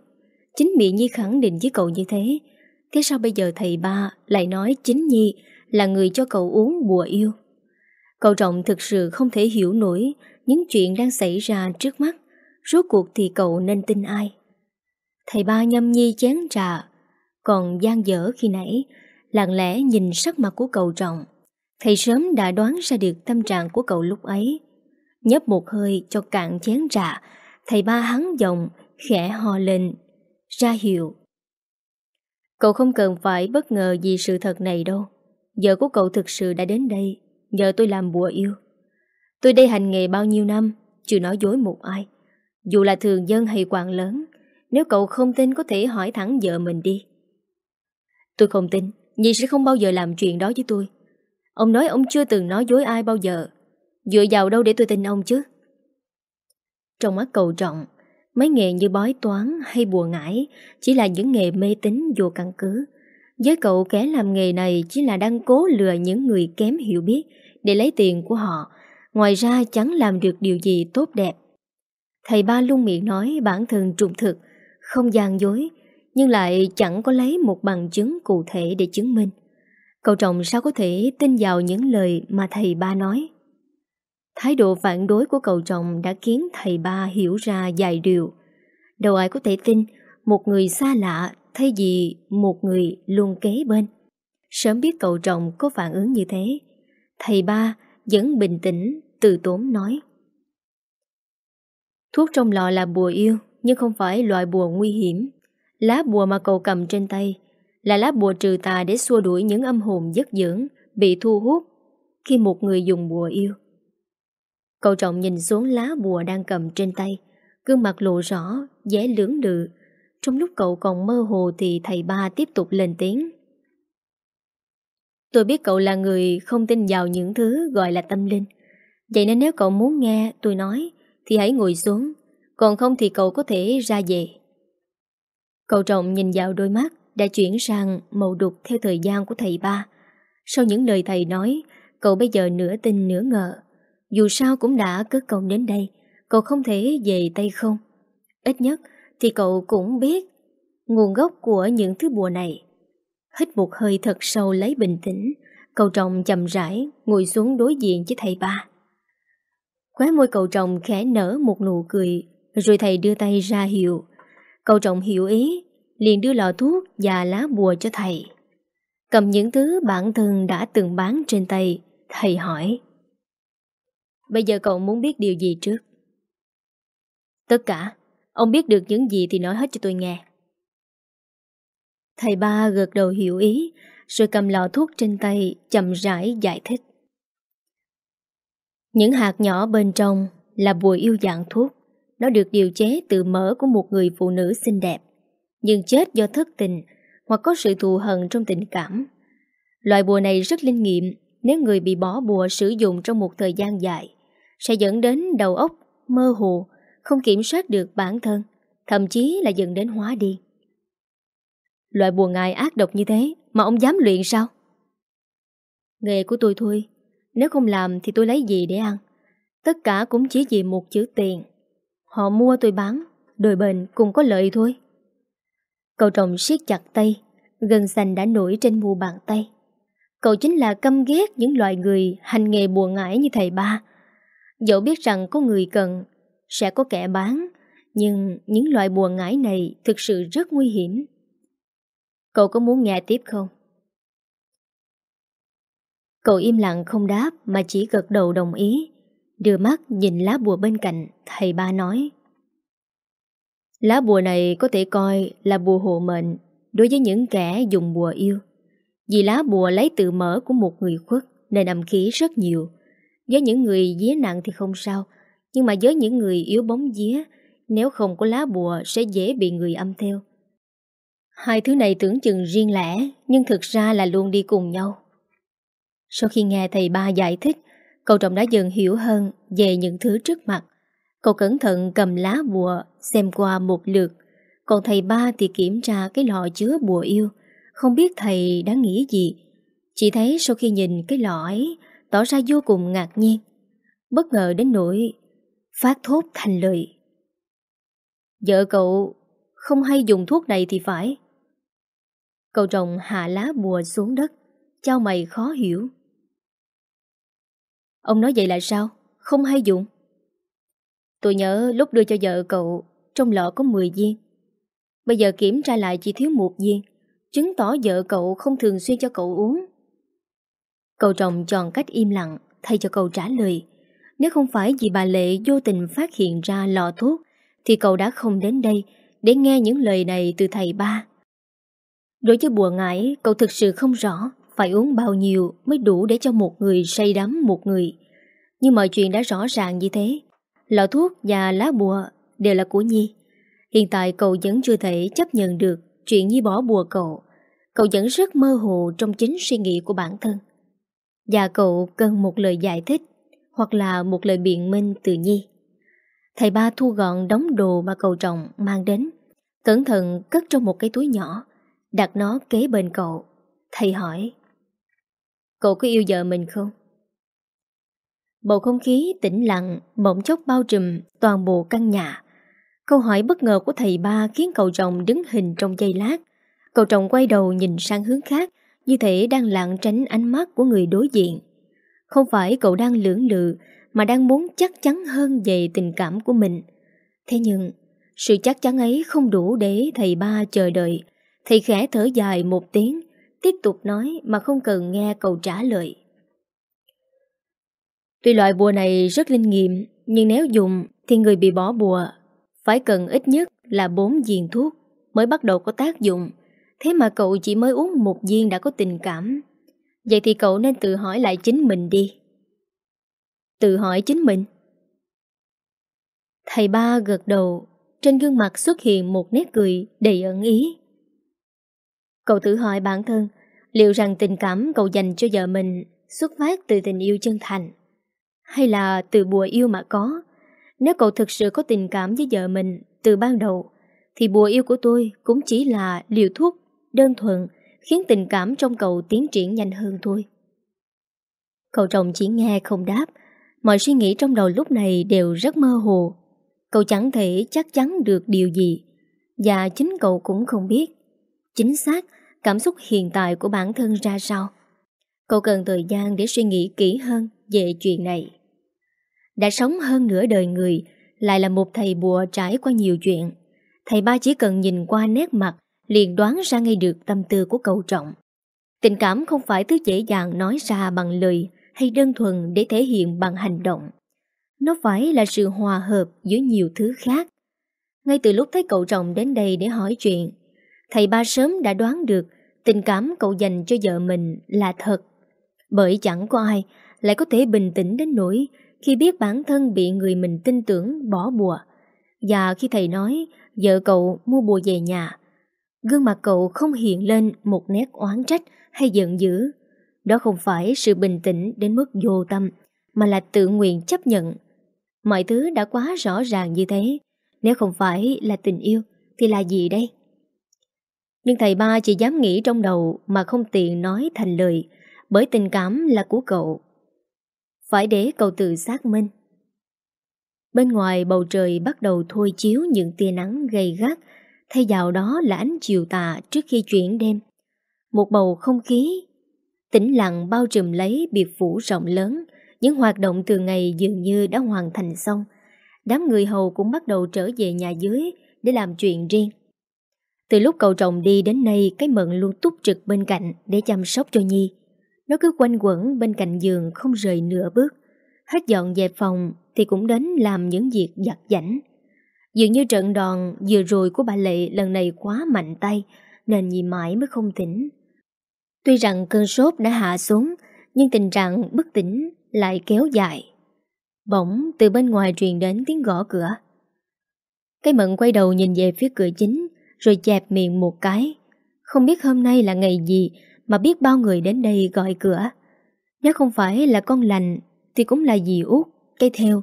Speaker 1: Chính miệng Nhi khẳng định với cậu như thế. Thế sao bây giờ thầy ba lại nói chính Nhi là người cho cậu uống bùa yêu? Cậu trọng thực sự không thể hiểu nổi những chuyện đang xảy ra trước mắt. Rốt cuộc thì cậu nên tin ai? Thầy ba nhâm nhi chén trà. Còn gian dở khi nãy, Lặng lẽ nhìn sắc mặt của cậu trọng. Thầy sớm đã đoán ra được tâm trạng của cậu lúc ấy. Nhấp một hơi cho cạn chén trà, Thầy ba hắn giọng, Khẽ ho lên. Ra hiệu. Cậu không cần phải bất ngờ vì sự thật này đâu. Vợ của cậu thực sự đã đến đây. Nhờ tôi làm bùa yêu. Tôi đây hành nghề bao nhiêu năm, Chưa nói dối một ai. Dù là thường dân hay quan lớn nếu cậu không tin, có thể hỏi thẳng vợ mình đi. Tôi không tin. Nhi sẽ không bao giờ làm chuyện đó với tôi. Ông nói ông chưa từng nói dối ai bao giờ. Dựa vào đâu để tôi tin ông chứ? Trong mắt cầu trọng, Mấy nghề như bói toán hay bùa ngải Chỉ là những nghề mê tín vô căn cứ. Với cậu, kẻ làm nghề này Chỉ là đang cố lừa những người kém hiểu biết Để lấy tiền của họ. Ngoài ra, chẳng làm được điều gì tốt đẹp. Thầy ba luôn miệng nói bản thân trung thực không gian dối, nhưng lại chẳng có lấy một bằng chứng cụ thể để chứng minh. Cậu trọng sao có thể tin vào những lời mà thầy ba nói? Thái độ phản đối của cậu chồng đã khiến thầy ba hiểu ra vài điều. Đâu ai có thể tin một người xa lạ thay vì một người luôn kế bên. Sớm biết cậu chồng có phản ứng như thế, thầy ba vẫn bình tĩnh, từ tốn nói. Thuốc trong lọ là bùa yêu, nhưng không phải loại bùa nguy hiểm. Lá bùa mà cậu cầm trên tay là lá bùa trừ tà để xua đuổi những âm hồn dứt dưỡng bị thu hút khi một người dùng bùa yêu. Cậu trọng nhìn xuống lá bùa đang cầm trên tay, Gương mặt lộ rõ vẻ lưỡng lự Trong lúc cậu còn mơ hồ Thì thầy ba tiếp tục lên tiếng Tôi biết cậu là người không tin vào những thứ gọi là tâm linh Vậy nên nếu cậu muốn nghe tôi nói Thì hãy ngồi xuống còn không thì cậu có thể ra về. Cậu trọng nhìn vào đôi mắt Đã chuyển sang màu đục theo thời gian của thầy ba. Sau những lời thầy nói, Cậu bây giờ nửa tin nửa ngờ. Dù sao cũng đã cất công đến đây, Cậu không thể về tay không. Ít nhất thì cậu cũng biết Nguồn gốc của những thứ bùa này. Hít một hơi thật sâu lấy bình tĩnh, Cậu trọng chậm rãi Ngồi xuống đối diện với thầy ba. Khóe môi cậu trọng khẽ nở một nụ cười rồi thầy đưa tay ra hiệu. Cậu trọng hiểu ý, Liền đưa lọ thuốc và lá bùa cho thầy. Cầm những thứ bản thân đã từng bán trên tay, Thầy hỏi. Bây giờ cậu muốn biết điều gì trước? Tất cả, Ông biết được những gì thì nói hết cho tôi nghe. Thầy ba gật đầu hiểu ý, Rồi cầm lọ thuốc trên tay, Chậm rãi giải thích. Những hạt nhỏ bên trong Là bùa yêu dạng thuốc. Nó được điều chế từ mỡ của một người phụ nữ xinh đẹp, Nhưng chết do thất tình Hoặc có sự thù hận trong tình cảm. Loại bùa này rất linh nghiệm, Nếu người bị bỏ bùa sử dụng trong một thời gian dài, Sẽ dẫn đến đầu óc mơ hồ, Không kiểm soát được bản thân, Thậm chí là dẫn đến hóa điên Loại bùa ngài ác độc như thế, Mà ông dám luyện sao? Nghề của tôi thôi, Nếu không làm thì tôi lấy gì để ăn? Tất cả cũng chỉ vì một chữ tiền. Họ mua tôi bán, Đôi bên cùng có lợi thôi Cậu trọng siết chặt tay Gần xanh đã nổi trên mu bàn tay Cậu chính là căm ghét những loại người hành nghề buồn ngải như thầy ba Dẫu biết rằng có người cần, Sẽ có kẻ bán, Nhưng những loại buồn ngải này Thực sự rất nguy hiểm Cậu có muốn nghe tiếp không? Cậu im lặng không đáp mà chỉ gật đầu đồng ý. Đưa mắt nhìn lá bùa bên cạnh, thầy ba nói. Lá bùa này có thể coi là bùa hộ mệnh đối với những kẻ dùng bùa yêu. Vì lá bùa lấy từ mỡ của một người khuất nên âm khí rất nhiều. Với những người dế nặng thì không sao, nhưng mà với những người yếu bóng dế, nếu không có lá bùa sẽ dễ bị người âm theo. Hai thứ này tưởng chừng riêng lẻ Nhưng thực ra là luôn đi cùng nhau Sau khi nghe thầy ba giải thích Cậu trọng đã dần hiểu hơn Về những thứ trước mặt. Cậu cẩn thận cầm lá bùa, Xem qua một lượt. Còn thầy ba thì kiểm tra cái lọ chứa bùa yêu. Không biết thầy đã nghĩ gì. Chỉ thấy sau khi nhìn cái lọ ấy, Tỏ ra vô cùng ngạc nhiên. Bất ngờ đến nỗi Phát thốt thành lời. Vợ cậu không hay dùng thuốc này thì phải. Cậu chồng hạ lá bùa xuống đất. Trao mày khó hiểu. Ông nói vậy là sao? Không hay dụng Tôi nhớ lúc đưa cho vợ cậu Trong lọ có 10 viên. Bây giờ kiểm tra lại chỉ thiếu một viên Chứng tỏ vợ cậu không thường xuyên cho cậu uống. Cậu chồng chọn cách im lặng Thay cho cậu trả lời. Nếu không phải vì bà Lệ vô tình phát hiện ra lọ thuốc Thì cậu đã không đến đây Để nghe những lời này từ thầy ba. Đối với bùa ngải, cậu thực sự không rõ phải uống bao nhiêu mới đủ để cho một người say đắm một người. Nhưng mọi chuyện đã rõ ràng như thế. Lọ thuốc và lá bùa đều là của Nhi. Hiện tại cậu vẫn chưa thể chấp nhận được chuyện Nhi bỏ bùa cậu. Cậu vẫn rất mơ hồ trong chính suy nghĩ của bản thân. Và cậu cần một lời giải thích hoặc là một lời biện minh từ Nhi. Thầy ba thu gọn đóng đồ mà cậu trọng mang đến, cẩn thận cất trong một cái túi nhỏ đặt nó kế bên cậu. Thầy hỏi, cậu có yêu vợ mình không? Bầu không khí tĩnh lặng, bỗng chốc bao trùm toàn bộ căn nhà. Câu hỏi bất ngờ của thầy ba khiến cậu chồng đứng hình trong giây lát. Cậu chồng quay đầu nhìn sang hướng khác, như thể đang lặng tránh ánh mắt của người đối diện. Không phải cậu đang lưỡng lự, mà đang muốn chắc chắn hơn về tình cảm của mình. Thế nhưng, sự chắc chắn ấy không đủ để thầy ba chờ đợi Thầy khẽ thở dài một tiếng, tiếp tục nói mà không cần nghe cậu trả lời. Tuy loại bùa này rất linh nghiệm, nhưng nếu dùng thì người bị bỏ bùa phải cần ít nhất là 4 viên thuốc mới bắt đầu có tác dụng. Thế mà cậu chỉ mới uống một viên đã có tình cảm. Vậy thì cậu nên tự hỏi lại chính mình đi. Tự hỏi chính mình? Thầy ba gật đầu, trên gương mặt xuất hiện một nét cười đầy ẩn ý. Cậu tự hỏi bản thân, liệu rằng tình cảm cậu dành cho vợ mình xuất phát từ tình yêu chân thành, hay là từ bùa yêu mà có? Nếu cậu thực sự có tình cảm với vợ mình từ ban đầu, thì bùa yêu của tôi cũng chỉ là liều thuốc đơn thuần khiến tình cảm trong cậu tiến triển nhanh hơn thôi. Cậu chồng chỉ nghe không đáp, mọi suy nghĩ trong đầu lúc này đều rất mơ hồ. Cậu chẳng thể chắc chắn được điều gì, và chính cậu cũng không biết. Chính xác, cảm xúc hiện tại của bản thân ra sao. Cậu cần thời gian để suy nghĩ kỹ hơn về chuyện này. Đã sống hơn nửa đời người, lại là một thầy bùa trải qua nhiều chuyện. Thầy ba chỉ cần nhìn qua nét mặt, liền đoán ra ngay được tâm tư của cậu trọng. Tình cảm không phải thứ dễ dàng nói ra bằng lời hay đơn thuần để thể hiện bằng hành động. Nó phải là sự hòa hợp giữa nhiều thứ khác. Ngay từ lúc thấy cậu chồng đến đây để hỏi chuyện, thầy ba sớm đã đoán được tình cảm cậu dành cho vợ mình là thật. Bởi chẳng có ai lại có thể bình tĩnh đến nỗi khi biết bản thân bị người mình tin tưởng bỏ bùa. Và khi thầy nói vợ cậu mua bùa về nhà, gương mặt cậu không hiện lên một nét oán trách hay giận dữ. Đó không phải sự bình tĩnh đến mức vô tâm, mà là tự nguyện chấp nhận. Mọi thứ đã quá rõ ràng như thế, nếu không phải là tình yêu, thì là gì đây? Nhưng thầy ba chỉ dám nghĩ trong đầu mà không tiện nói thành lời, bởi tình cảm là của cậu. Phải để cậu tự xác minh. Bên ngoài bầu trời bắt đầu thôi chiếu những tia nắng gay gắt, thay vào đó là ánh chiều tà trước khi chuyển đêm. Một bầu không khí tĩnh lặng bao trùm lấy biệt phủ rộng lớn, những hoạt động từ ngày dường như đã hoàn thành xong. Đám người hầu cũng bắt đầu trở về nhà dưới để làm chuyện riêng. Từ lúc cậu chồng đi đến nay, cái mận luôn túc trực bên cạnh để chăm sóc cho Nhi. Nó cứ quanh quẩn bên cạnh giường không rời nửa bước. Hết dọn dẹp phòng thì cũng đến làm những việc giặt giảnh. Dường như trận đòn vừa rồi của bà Lệ lần này quá mạnh tay nên Nhi mãi mới không tỉnh. Tuy rằng cơn sốt đã hạ xuống nhưng tình trạng bất tỉnh lại kéo dài. Bỗng từ bên ngoài truyền đến tiếng gõ cửa. Cái mận quay đầu nhìn về phía cửa chính rồi chẹp miệng một cái. Không biết hôm nay là ngày gì mà biết bao người đến đây gọi cửa. Nếu không phải là con lành thì cũng là dì út, cây theo.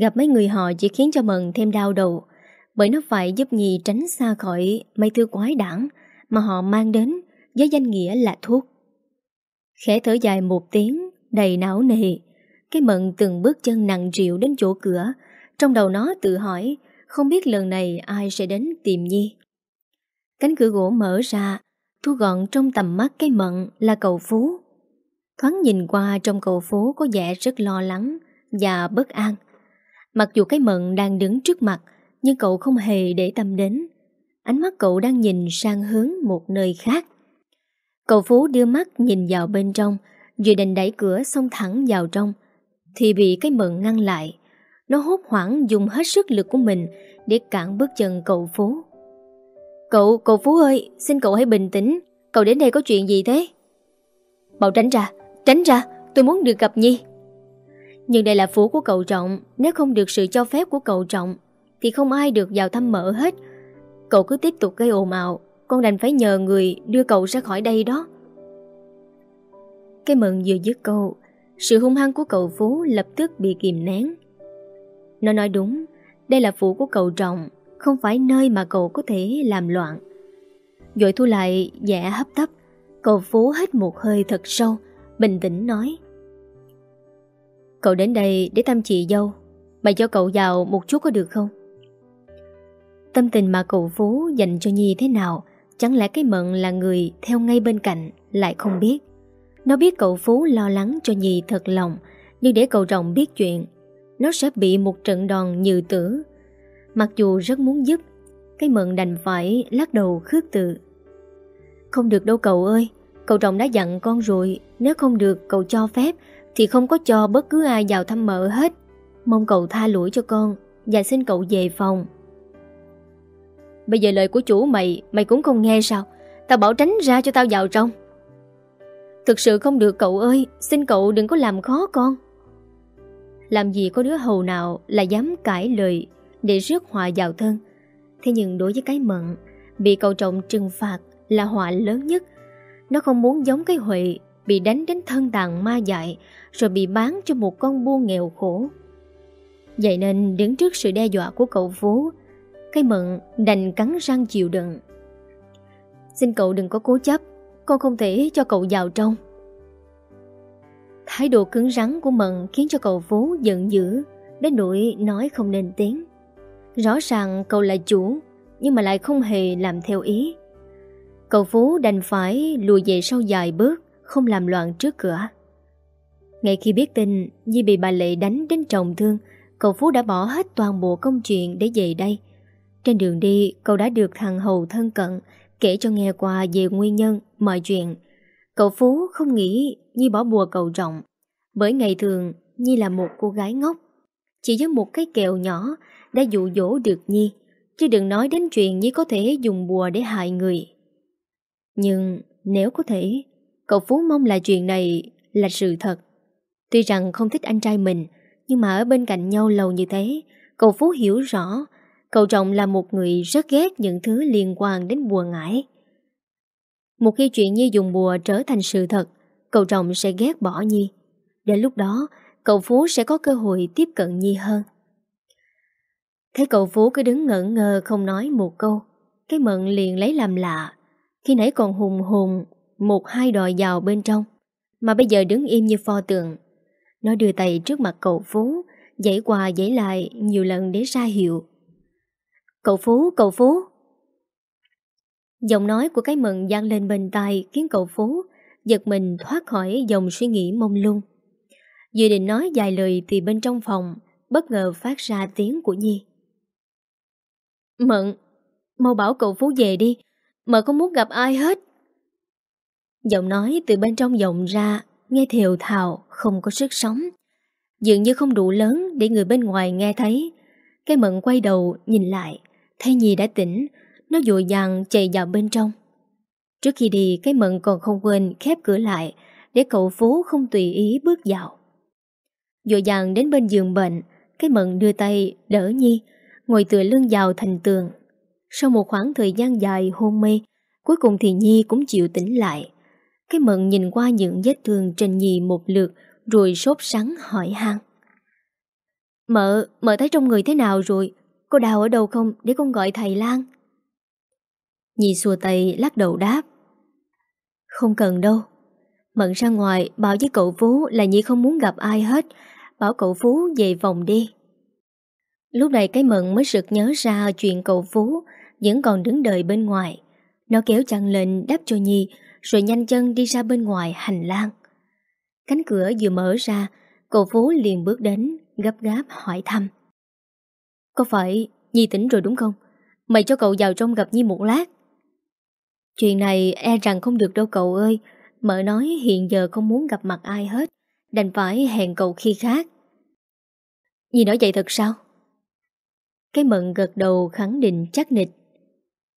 Speaker 1: Gặp mấy người họ chỉ khiến cho Mận thêm đau đầu bởi nó phải giúp Nhi tránh xa khỏi mấy thứ quái đảng mà họ mang đến với danh nghĩa là thuốc. Khẽ thở dài một tiếng, đầy não nề. Cái Mận từng bước chân nặng triệu đến chỗ cửa, trong đầu nó tự hỏi không biết lần này ai sẽ đến tìm Nhi. Cánh cửa gỗ mở ra, thu gọn trong tầm mắt cái mận là cậu Phú. Thoáng nhìn qua trong cậu Phú có vẻ rất lo lắng và bất an. Mặc dù cái mận đang đứng trước mặt, nhưng cậu không hề để tâm đến. Ánh mắt cậu đang nhìn sang hướng một nơi khác. Cậu Phú đưa mắt nhìn vào bên trong, vừa định đẩy cửa xông thẳng vào trong, thì bị cái mận ngăn lại. Nó hốt hoảng dùng hết sức lực của mình để cản bước chân cậu Phú. Cậu, cậu Phú ơi, xin cậu hãy bình tĩnh, cậu đến đây có chuyện gì thế? Bảo tránh ra, tránh ra, tôi muốn được gặp Nhi. Nhưng đây là phố của cậu Trọng, nếu không được sự cho phép của cậu Trọng, thì không ai được vào thăm mở hết. Cậu cứ tiếp tục gây ồn ào, con đành phải nhờ người đưa cậu ra khỏi đây đó. Cái mận vừa dứt câu, sự hung hăng của cậu Phú lập tức bị kìm nén. Nó nói đúng, đây là phủ của cậu Trọng, không phải nơi mà cậu có thể làm loạn. Rồi thu lại dạ hấp tấp, cậu Phú hết một hơi thật sâu, bình tĩnh nói. Cậu đến đây để thăm chị dâu, mày cho cậu vào một chút có được không? Tâm tình mà cậu Phú dành cho Nhi thế nào, chẳng lẽ cái mận là người theo ngay bên cạnh, lại không biết. Nó biết cậu Phú lo lắng cho Nhi thật lòng, nhưng để cậu rồng biết chuyện, nó sẽ bị một trận đòn như tử. Mặc dù rất muốn giúp, cái mận đành phải lắc đầu khước từ. Không được đâu cậu ơi, cậu trọng đã dặn con rồi, nếu không được cậu cho phép thì không có cho bất cứ ai vào thăm mợ hết. Mong cậu tha lỗi cho con và xin cậu về phòng. Bây giờ lời của chủ mày, mày cũng không nghe sao? Tao bảo tránh ra cho tao vào trong. Thực sự không được cậu ơi, xin cậu đừng có làm khó con. Làm gì có đứa hầu nào là dám cãi lời Để rước họa vào thân. Thế nhưng đối với cái mận, Bị cậu trọng trừng phạt là họa lớn nhất. Nó không muốn giống cái Huệ Bị đánh đến thân tàn ma dại Rồi bị bán cho một con buôn nghèo khổ. Vậy nên đứng trước sự đe dọa của cậu Phú, Cái mận đành cắn răng chịu đựng. Xin cậu đừng có cố chấp, Con không thể cho cậu vào trong. Thái độ cứng rắn của Mận khiến cho cậu Phú giận dữ, Đến nỗi nói không nên tiếng. Rõ ràng cậu là chủ, Nhưng mà lại không hề làm theo ý. Cậu Phú đành phải lùi về sau dài bước, Không làm loạn trước cửa. Ngay khi biết tin Nhi bị bà Lệ đánh đến trọng thương, Cậu Phú đã bỏ hết toàn bộ công chuyện để về đây. Trên đường đi, Cậu đã được thằng Hầu thân cận Kể cho nghe qua về nguyên nhân, Mọi chuyện. Cậu Phú không nghĩ Nhi bỏ bùa cầu rộng, Bởi ngày thường Nhi là một cô gái ngốc. Chỉ với một cái kẹo nhỏ Đã dụ dỗ được Nhi, Chứ đừng nói đến chuyện Nhi có thể dùng bùa để hại người. Nhưng nếu có thể, Cậu Phú mong là chuyện này là sự thật. Tuy rằng không thích anh trai mình, Nhưng mà ở bên cạnh nhau lâu như thế, Cậu Phú hiểu rõ Cậu Trọng là một người rất ghét những thứ liên quan đến bùa ngải một khi chuyện Nhi dùng bùa trở thành sự thật, cậu chồng sẽ ghét bỏ Nhi. Đến lúc đó, cậu Phú sẽ có cơ hội tiếp cận Nhi hơn. thấy cậu Phú cứ đứng ngẩn ngơ không nói một câu. Cái mận liền lấy làm lạ. Khi nãy còn hùng hùng, một hai đòi vào bên trong. Mà bây giờ đứng im như pho tượng. Nó đưa tay trước mặt cậu Phú, dãy qua dãy lại nhiều lần để ra hiệu. Cậu Phú, cậu Phú. Giọng nói của cái mận gian lên bên tai khiến cậu Phú giật mình thoát khỏi dòng suy nghĩ mông lung. Dự định nói vài lời thì bên trong phòng bất ngờ phát ra tiếng của Nhi. Mận, mau bảo cậu Phú về đi, mợ không muốn gặp ai hết. Giọng nói từ bên trong giọng ra, nghe thều thào, không có sức sống. Dường như không đủ lớn để người bên ngoài nghe thấy. Cái mận quay đầu nhìn lại, thấy Nhi đã tỉnh, nó dội dàng chạy vào bên trong. Trước khi đi cái mận còn không quên khép cửa lại Để cậu Phú không tùy ý bước vào. Dội dàng đến bên giường bệnh Cái mận đưa tay đỡ Nhi Ngồi tựa lưng vào thành tường. Sau một khoảng thời gian dài hôn mê Cuối cùng thì Nhi cũng chịu tỉnh lại. Cái mận nhìn qua những vết thương trên Nhi một lượt Rồi sốt sắng hỏi han. Mợ, mợ thấy trong người thế nào rồi? Cô đào ở đâu không? Để con gọi thầy Lan? Nhi xua tay, lắc đầu đáp. Không cần đâu. Mận ra ngoài, bảo với cậu Phú là Nhi không muốn gặp ai hết. Bảo cậu Phú về phòng đi. Lúc này cái mận mới sực nhớ ra chuyện cậu Phú Vẫn còn đứng đợi bên ngoài. Nó kéo chăn lên, đáp cho Nhi, Rồi nhanh chân đi ra bên ngoài hành lang. Cánh cửa vừa mở ra, Cậu Phú liền bước đến, Gấp gáp hỏi thăm. Có phải Nhi tỉnh rồi đúng không? Mày cho cậu vào trong gặp Nhi một lát. Chuyện này e rằng không được đâu cậu ơi. Mợ nói hiện giờ không muốn gặp mặt ai hết, Đành phải hẹn cậu khi khác. Nhi nói vậy thật sao? Cái mận gật đầu khẳng định chắc nịch.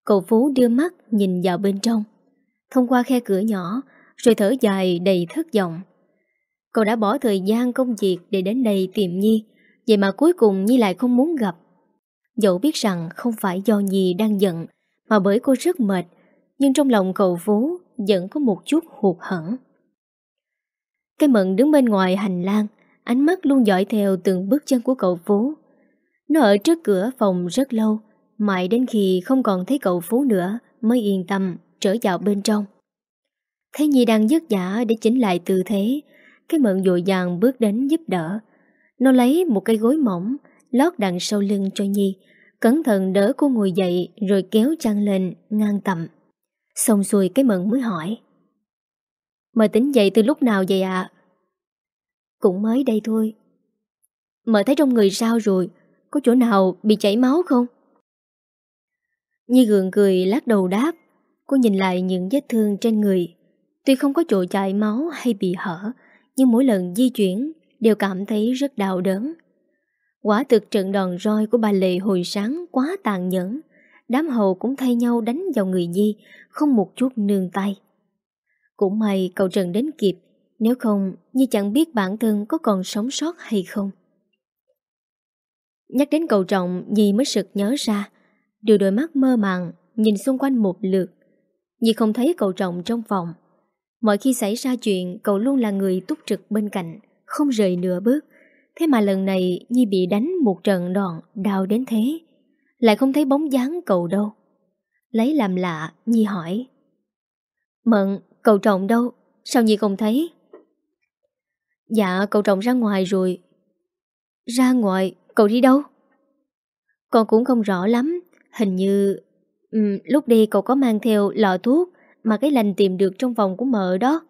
Speaker 1: Cậu Phú đưa mắt nhìn vào bên trong. Thông qua khe cửa nhỏ, Rồi thở dài đầy thất vọng. Cậu đã bỏ thời gian công việc Để đến đây tìm Nhi, Vậy mà cuối cùng Nhi lại không muốn gặp. Dẫu biết rằng không phải do Nhi đang giận, Mà bởi cô rất mệt nhưng trong lòng cậu Phú vẫn có một chút hụt hẫng. Cái mận đứng bên ngoài hành lang, ánh mắt luôn dõi theo từng bước chân của cậu Phú. Nó ở trước cửa phòng rất lâu, mãi đến khi không còn thấy cậu Phú nữa mới yên tâm trở vào bên trong. Thấy Nhi đang giấc giả để chỉnh lại tư thế, cái mận dội dàng bước đến giúp đỡ. Nó lấy một cái gối mỏng, lót đằng sau lưng cho Nhi, cẩn thận đỡ cô ngồi dậy rồi kéo chăn lên, ngang tầm. Xong xuôi cái mận mới hỏi. Mời tính dậy từ lúc nào vậy ạ? Cũng mới đây thôi. Mời thấy trong người sao rồi? Có chỗ nào bị chảy máu không? Nhi gượng cười lát đầu đáp. Cô nhìn lại những vết thương trên người. Tuy không có chỗ chảy máu hay bị hở, Nhưng mỗi lần di chuyển Đều cảm thấy rất đau đớn. Quả thực trận đòn roi của bà Lệ hồi sáng quá tàn nhẫn. Đám hầu cũng thay nhau đánh vào người Nhi không một chút nương tay. Cũng may cậu Trần đến kịp, Nếu không Nhi chẳng biết bản thân có còn sống sót hay không. Nhắc đến cậu trọng, Nhi mới sực nhớ ra, Đưa đôi mắt mơ màng Nhìn xung quanh một lượt. Nhi không thấy cậu trọng trong phòng. Mọi khi xảy ra chuyện, Cậu luôn là người túc trực bên cạnh, Không rời nửa bước. Thế mà lần này, Nhi bị đánh một trận đòn Đau đến thế. Lại không thấy bóng dáng cậu đâu. Lấy làm lạ Nhi hỏi. Mận cậu trọng đâu? Sao Nhi không thấy? Dạ cậu trọng ra ngoài rồi. Ra ngoài Cậu đi đâu? Con cũng không rõ lắm. Hình như Ừ, Lúc đi cậu có mang theo lọ thuốc Mà cái lành tìm được trong vòng của mợ đó.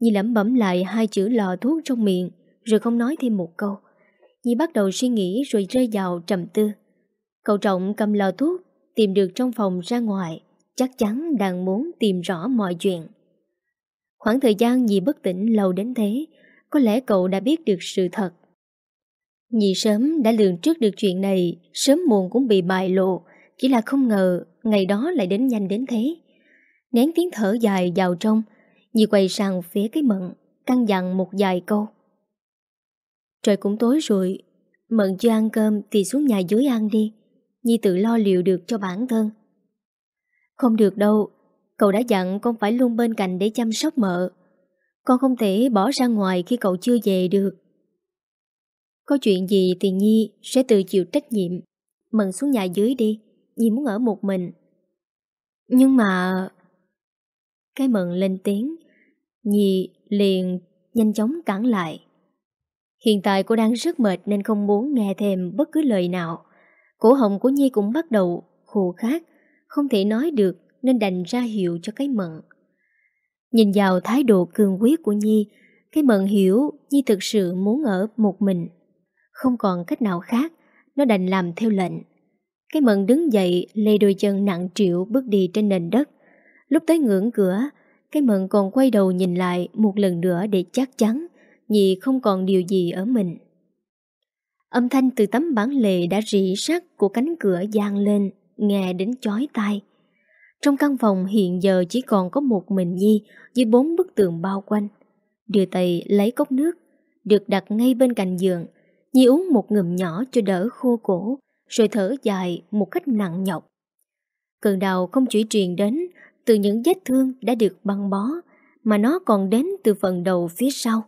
Speaker 1: Nhi lẩm bẩm lại hai chữ lọ thuốc trong miệng Rồi không nói thêm một câu. Nhi bắt đầu suy nghĩ rồi rơi vào trầm tư. Cậu trọng cầm lọ thuốc Tìm được trong phòng ra ngoài, Chắc chắn đang muốn tìm rõ mọi chuyện. Khoảng thời gian nhị bất tỉnh lâu đến thế, Có lẽ cậu đã biết được sự thật. Nhị sớm đã lường trước được chuyện này, Sớm muộn cũng bị bại lộ, Chỉ là không ngờ Ngày đó lại đến nhanh đến thế. Nén tiếng thở dài vào trong, nhị quay sang phía cái mận Căn dặn một vài câu. Trời cũng tối rồi, Mận chưa ăn cơm thì xuống nhà dưới ăn đi. Nhi tự lo liệu được cho bản thân. Không được đâu, Cậu đã dặn con phải luôn bên cạnh để chăm sóc mợ. Con không thể bỏ ra ngoài khi cậu chưa về được. Có chuyện gì thì Nhi sẽ tự chịu trách nhiệm. Mận xuống nhà dưới đi, Nhi muốn ở một mình. Nhưng mà... Cái mận lên tiếng, Nhi liền nhanh chóng cản lại. Hiện tại cô đang rất mệt nên không muốn nghe thêm bất cứ lời nào. Cổ họng của Nhi cũng bắt đầu khô khát Không thể nói được nên đành ra hiệu cho cái mận. Nhìn vào thái độ cương quyết của Nhi, cái mận hiểu Nhi thực sự muốn ở một mình. Không còn cách nào khác, nó đành làm theo lệnh. Cái mận đứng dậy, lê đôi chân nặng triệu bước đi trên nền đất. Lúc tới ngưỡng cửa, cái mận còn quay đầu nhìn lại một lần nữa để chắc chắn Nhi không còn điều gì ở mình. Âm thanh từ tấm bản lề đã rỉ sắt của cánh cửa gian lên, nghe đến chói tai. Trong căn phòng hiện giờ chỉ còn có một mình Nhi với bốn bức tường bao quanh. Đưa tay lấy cốc nước, được đặt ngay bên cạnh giường. Nhi uống một ngụm nhỏ cho đỡ khô cổ, rồi thở dài một cách nặng nhọc. Cơn đau không chỉ truyền đến từ những vết thương đã được băng bó, mà nó còn đến từ phần đầu phía sau.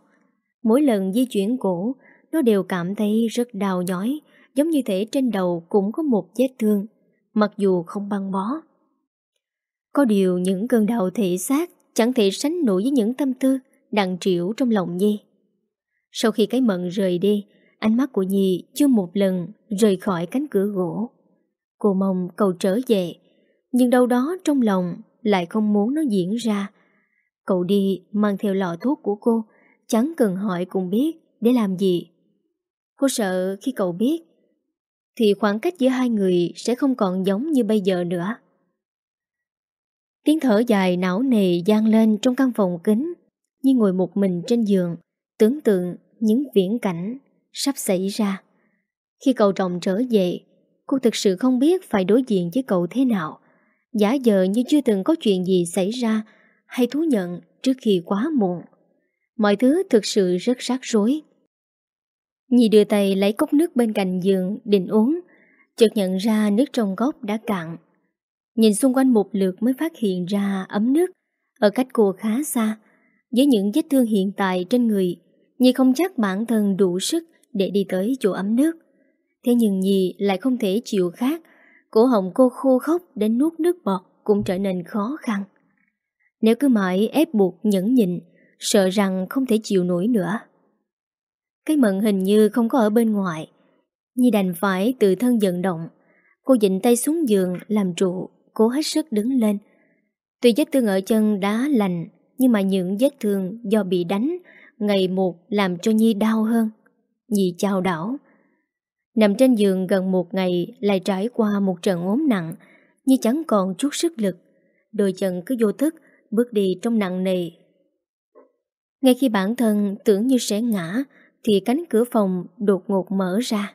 Speaker 1: Mỗi lần di chuyển cổ, nó đều cảm thấy rất đau nhói, giống như thể trên đầu cũng có một vết thương, mặc dù không băng bó. Có điều những cơn đau thể xác chẳng thể sánh nổi với những tâm tư đằng triểu trong lòng Nhi. Sau khi cái mận rời đi, ánh mắt của Nhi chưa một lần rời khỏi cánh cửa gỗ. Cô mong cậu trở về, nhưng đâu đó trong lòng lại không muốn nó diễn ra. Cậu đi mang theo lọ thuốc của cô, chẳng cần hỏi cũng biết để làm gì. Cô sợ khi cậu biết, thì khoảng cách giữa hai người sẽ không còn giống như bây giờ nữa. Tiếng thở dài não nề gian lên trong căn phòng kính, như ngồi một mình trên giường, tưởng tượng những viễn cảnh sắp xảy ra. Khi cậu trọng trở về, cô thực sự không biết phải đối diện với cậu thế nào. Giả vờ như chưa từng có chuyện gì xảy ra hay thú nhận trước khi quá muộn. Mọi thứ thực sự rất rắc rối. Nhi đưa tay lấy cốc nước bên cạnh giường định uống, chợt nhận ra nước trong cốc đã cạn. Nhìn xung quanh một lượt mới phát hiện ra ấm nước ở cách cô khá xa. Với những vết thương hiện tại trên người, Nhi không chắc bản thân đủ sức để đi tới chỗ ấm nước. Thế nhưng Nhi lại không thể chịu khác, cổ họng cô khô khốc đến nuốt nước bọt cũng trở nên khó khăn. Nếu cứ mãi ép buộc nhẫn nhịn, sợ rằng không thể chịu nổi nữa. Cái mận hình như không có ở bên ngoài, Nhi đành phải tự thân vận động. Cô dịnh tay xuống giường làm trụ cố hết sức đứng lên. Tuy vết thương ở chân đã lành, nhưng mà những vết thương do bị đánh ngày một làm cho Nhi đau hơn. Nhi chào đảo. Nằm trên giường gần một ngày lại trải qua một trận ốm nặng, Nhi chẳng còn chút sức lực. Đôi chân cứ vô thức, bước đi trong nặng nề. Ngay khi bản thân tưởng như sẽ ngã, thì cánh cửa phòng đột ngột mở ra.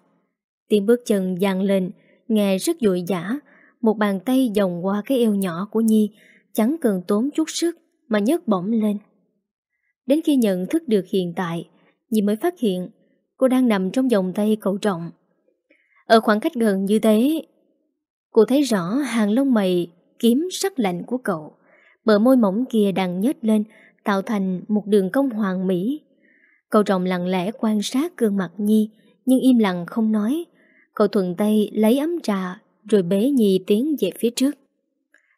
Speaker 1: Tiếng bước chân dàn lên, nghe rất dội dã, một bàn tay vòng qua cái eo nhỏ của Nhi Chẳng cần tốn chút sức Mà nhấc bổng lên. Đến khi nhận thức được hiện tại Nhi mới phát hiện Cô đang nằm trong vòng tay cậu trọng. Ở khoảng cách gần như thế Cô thấy rõ hàng lông mày Kiếm sắc lạnh của cậu. Bờ môi mỏng kia đang nhếch lên Tạo thành một đường cong hoàng mỹ. Cậu trọng lặng lẽ quan sát gương mặt Nhi, Nhưng im lặng không nói. Cậu thuận tay lấy ấm trà, Rồi bế Nhi tiến về phía trước.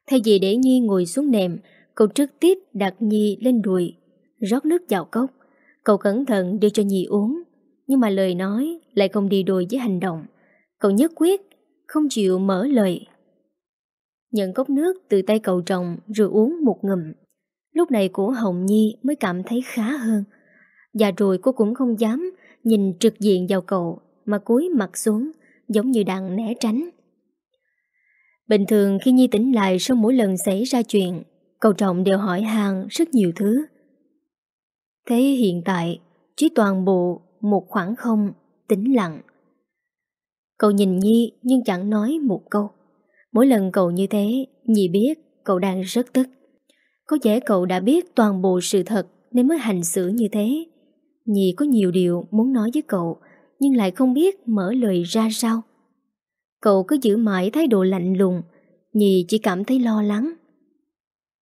Speaker 1: Thay vì để Nhi ngồi xuống nệm, Cậu trực tiếp đặt Nhi lên đùi, Rót nước vào cốc. Cậu cẩn thận đưa cho Nhi uống, Nhưng mà lời nói lại không đi đôi với hành động. Cậu nhất quyết Không chịu mở lời. Nhận cốc nước từ tay cậu chồng Rồi uống một ngụm. Lúc này của Hồng Nhi mới cảm thấy khá hơn. Và rồi cô cũng không dám Nhìn trực diện vào cậu, Mà cúi mặt xuống, Giống như đang né tránh. Bình thường khi Nhi tỉnh lại Sau mỗi lần xảy ra chuyện, Cậu trọng đều hỏi hàng rất nhiều thứ. Thế hiện tại, Chỉ toàn bộ một khoảng không, Tĩnh lặng. Cậu nhìn Nhi nhưng chẳng nói một câu. Mỗi lần cậu như thế, Nhi biết cậu đang rất tức. Có vẻ cậu đã biết toàn bộ sự thật Nên mới hành xử như thế. Nhi có nhiều điều muốn nói với cậu Nhưng lại không biết mở lời ra sao. Cậu cứ giữ mãi thái độ lạnh lùng Nhi chỉ cảm thấy lo lắng.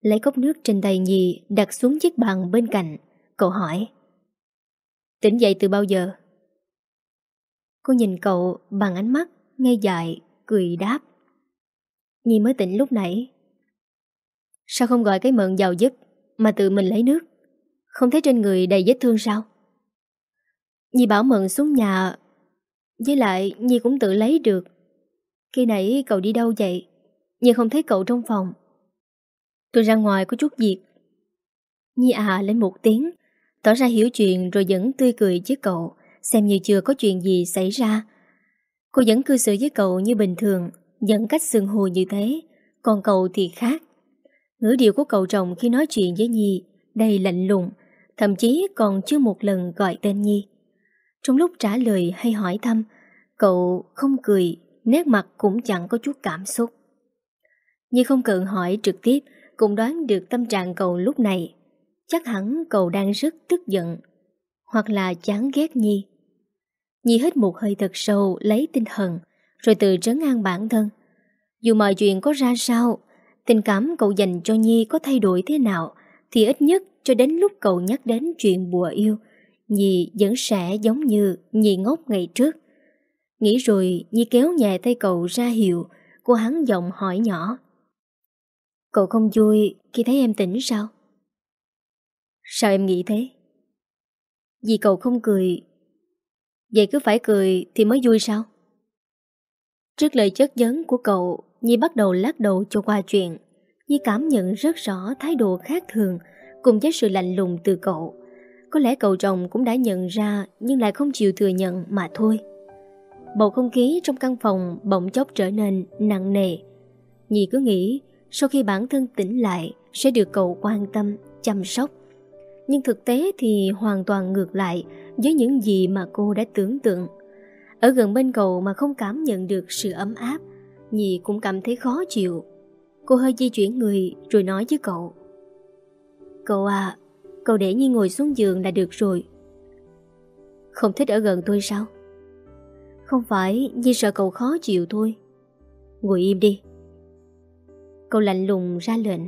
Speaker 1: Lấy cốc nước trên tay Nhi Đặt xuống chiếc bàn bên cạnh Cậu hỏi. Tỉnh dậy từ bao giờ? Cô nhìn cậu bằng ánh mắt Ngây dại, cười đáp. Nhi mới tỉnh lúc nãy. Sao không gọi cái mượn giàu giúp Mà tự mình lấy nước? Không thấy trên người đầy vết thương sao? Nhi bảo mượn xuống nhà, Với lại Nhi cũng tự lấy được. Khi nãy cậu đi đâu vậy? Nhi không thấy cậu trong phòng. Tôi ra ngoài có chút việc. Nhi à lên một tiếng, Tỏ ra hiểu chuyện rồi vẫn tươi cười với cậu, Xem như chưa có chuyện gì xảy ra. Cô vẫn cư xử với cậu như bình thường, Vẫn cách xưng hồ như thế, Còn cậu thì khác. Ngữ điệu của cậu chồng khi nói chuyện với Nhi, Đầy lạnh lùng, Thậm chí còn chưa một lần gọi tên Nhi. Trong lúc trả lời hay hỏi thăm, Cậu không cười, Nét mặt cũng chẳng có chút cảm xúc. Nhi không cần hỏi trực tiếp, Cũng đoán được tâm trạng cậu lúc này. Chắc hẳn cậu đang rất tức giận, Hoặc là chán ghét Nhi. Nhi hít một hơi thật sâu, lấy tinh thần, Rồi tự trấn an bản thân. Dù mọi chuyện có ra sao, Tình cảm cậu dành cho Nhi có thay đổi thế nào Thì ít nhất cho đến lúc cậu nhắc đến chuyện bùa yêu Nhi vẫn sẽ giống như Nhi ngốc ngày trước Nghĩ rồi, Nhi kéo nhẹ tay cậu ra hiệu Cô hắn giọng hỏi nhỏ Cậu không vui khi thấy em tỉnh sao? Sao em nghĩ thế? Vì cậu không cười Vậy cứ phải cười thì mới vui sao? Trước lời chất vấn của cậu, Nhi bắt đầu lắc đầu cho qua chuyện Nhi cảm nhận rất rõ thái độ khác thường, Cùng với sự lạnh lùng từ cậu có lẽ cậu chồng cũng đã nhận ra Nhưng lại không chịu thừa nhận mà thôi Bầu không khí trong căn phòng bỗng chốc trở nên nặng nề Nhi cứ nghĩ Sau khi bản thân tỉnh lại Sẽ được cậu quan tâm, chăm sóc Nhưng thực tế thì hoàn toàn ngược lại với những gì mà cô đã tưởng tượng. Ở gần bên cậu mà không cảm nhận được sự ấm áp, Nhi cũng cảm thấy khó chịu. Cô hơi di chuyển người rồi nói với cậu. Cậu à, cậu để Nhi ngồi xuống giường là được rồi. Không thích ở gần tôi sao? Không phải Nhi sợ cậu khó chịu thôi. Ngồi im đi. Cậu lạnh lùng ra lệnh,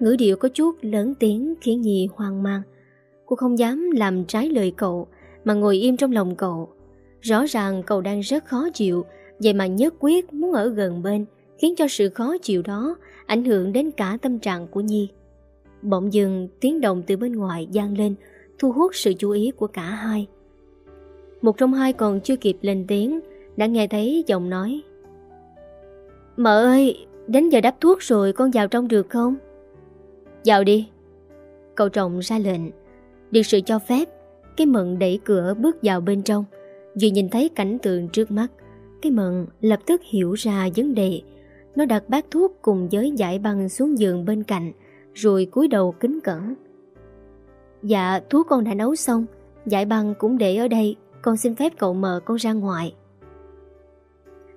Speaker 1: ngữ điệu có chút lớn tiếng khiến Nhi hoang mang. Cô không dám làm trái lời cậu mà ngồi im trong lòng cậu. Rõ ràng cậu đang rất khó chịu, vậy mà nhất quyết muốn ở gần bên, khiến cho sự khó chịu đó ảnh hưởng đến cả tâm trạng của Nhi. Bỗng dừng tiếng động từ bên ngoài gian lên, thu hút sự chú ý của cả hai. Một trong hai còn chưa kịp lên tiếng, đã nghe thấy giọng nói. Mợ ơi, đến giờ đắp thuốc rồi con vào trong được không? Vào đi. Cậu trọng ra lệnh. Được sự cho phép, cái mận đẩy cửa bước vào bên trong Vừa nhìn thấy cảnh tượng trước mắt Cái mận lập tức hiểu ra vấn đề Nó đặt bát thuốc cùng với giải băng xuống giường bên cạnh rồi cúi đầu kính cẩn. Dạ thuốc con đã nấu xong, Giải băng cũng để ở đây, Con xin phép cậu mờ con ra ngoài.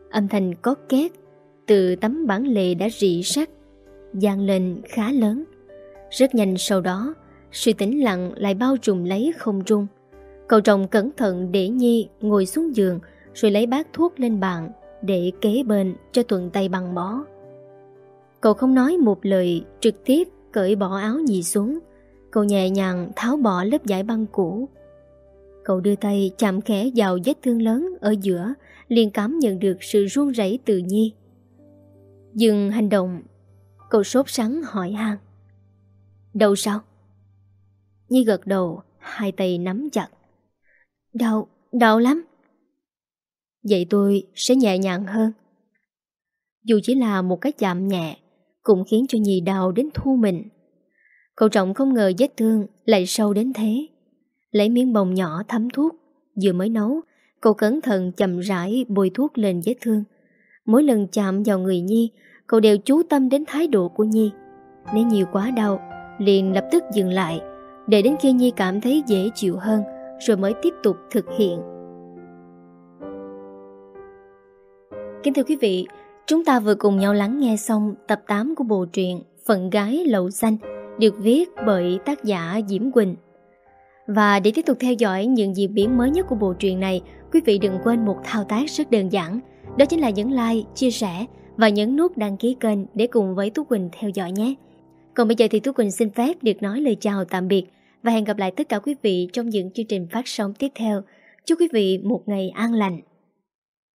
Speaker 1: Âm thanh có két Từ tấm bản lề đã rỉ sắt gian lên khá lớn. Rất nhanh sau đó, sự tĩnh lặng lại bao trùm lấy không trung. Cậu chồng cẩn thận để Nhi ngồi xuống giường, Rồi lấy bát thuốc lên bàn để kế bên cho thuận tay băng bó. Cậu không nói một lời trực tiếp cởi bỏ áo nhì xuống. Cậu nhẹ nhàng tháo bỏ lớp giải băng cũ. Cậu đưa tay chạm khẽ vào vết thương lớn ở giữa, liền cảm nhận được sự run rẩy tự nhi. Dừng hành động, cậu sốt sắng hỏi han đâu sao? Nhi gật đầu, hai tay nắm chặt. Đau, đau lắm. Vậy tôi sẽ nhẹ nhàng hơn. Dù chỉ là một cái chạm nhẹ, cũng khiến cho Nhi đau đến thu mình. Cậu trọng không ngờ vết thương lại sâu đến thế. Lấy miếng bồng nhỏ thấm thuốc, vừa mới nấu, cậu cẩn thận chậm rãi bôi thuốc lên vết thương. Mỗi lần chạm vào người Nhi, cậu đều chú tâm đến thái độ của Nhi. Nếu nhiều quá đau, liền lập tức dừng lại, để đến khi Nhi cảm thấy dễ chịu hơn, rồi mới tiếp tục thực hiện. Kính thưa quý vị, chúng ta vừa cùng nhau lắng nghe xong tập 8 của bộ truyện Phận Gái Lậu Xanh được viết bởi tác giả Diễm Quỳnh. Và để tiếp tục theo dõi những diễn biến mới nhất của bộ truyện này, quý vị đừng quên một thao tác rất đơn giản, đó chính là nhấn like, chia sẻ và nhấn nút đăng ký kênh để cùng với Tú Quỳnh theo dõi nhé. Còn bây giờ thì Tú Quỳnh xin phép được nói lời chào tạm biệt và hẹn gặp lại tất cả quý vị trong những chương trình phát sóng tiếp theo. Chúc quý vị một ngày an lành.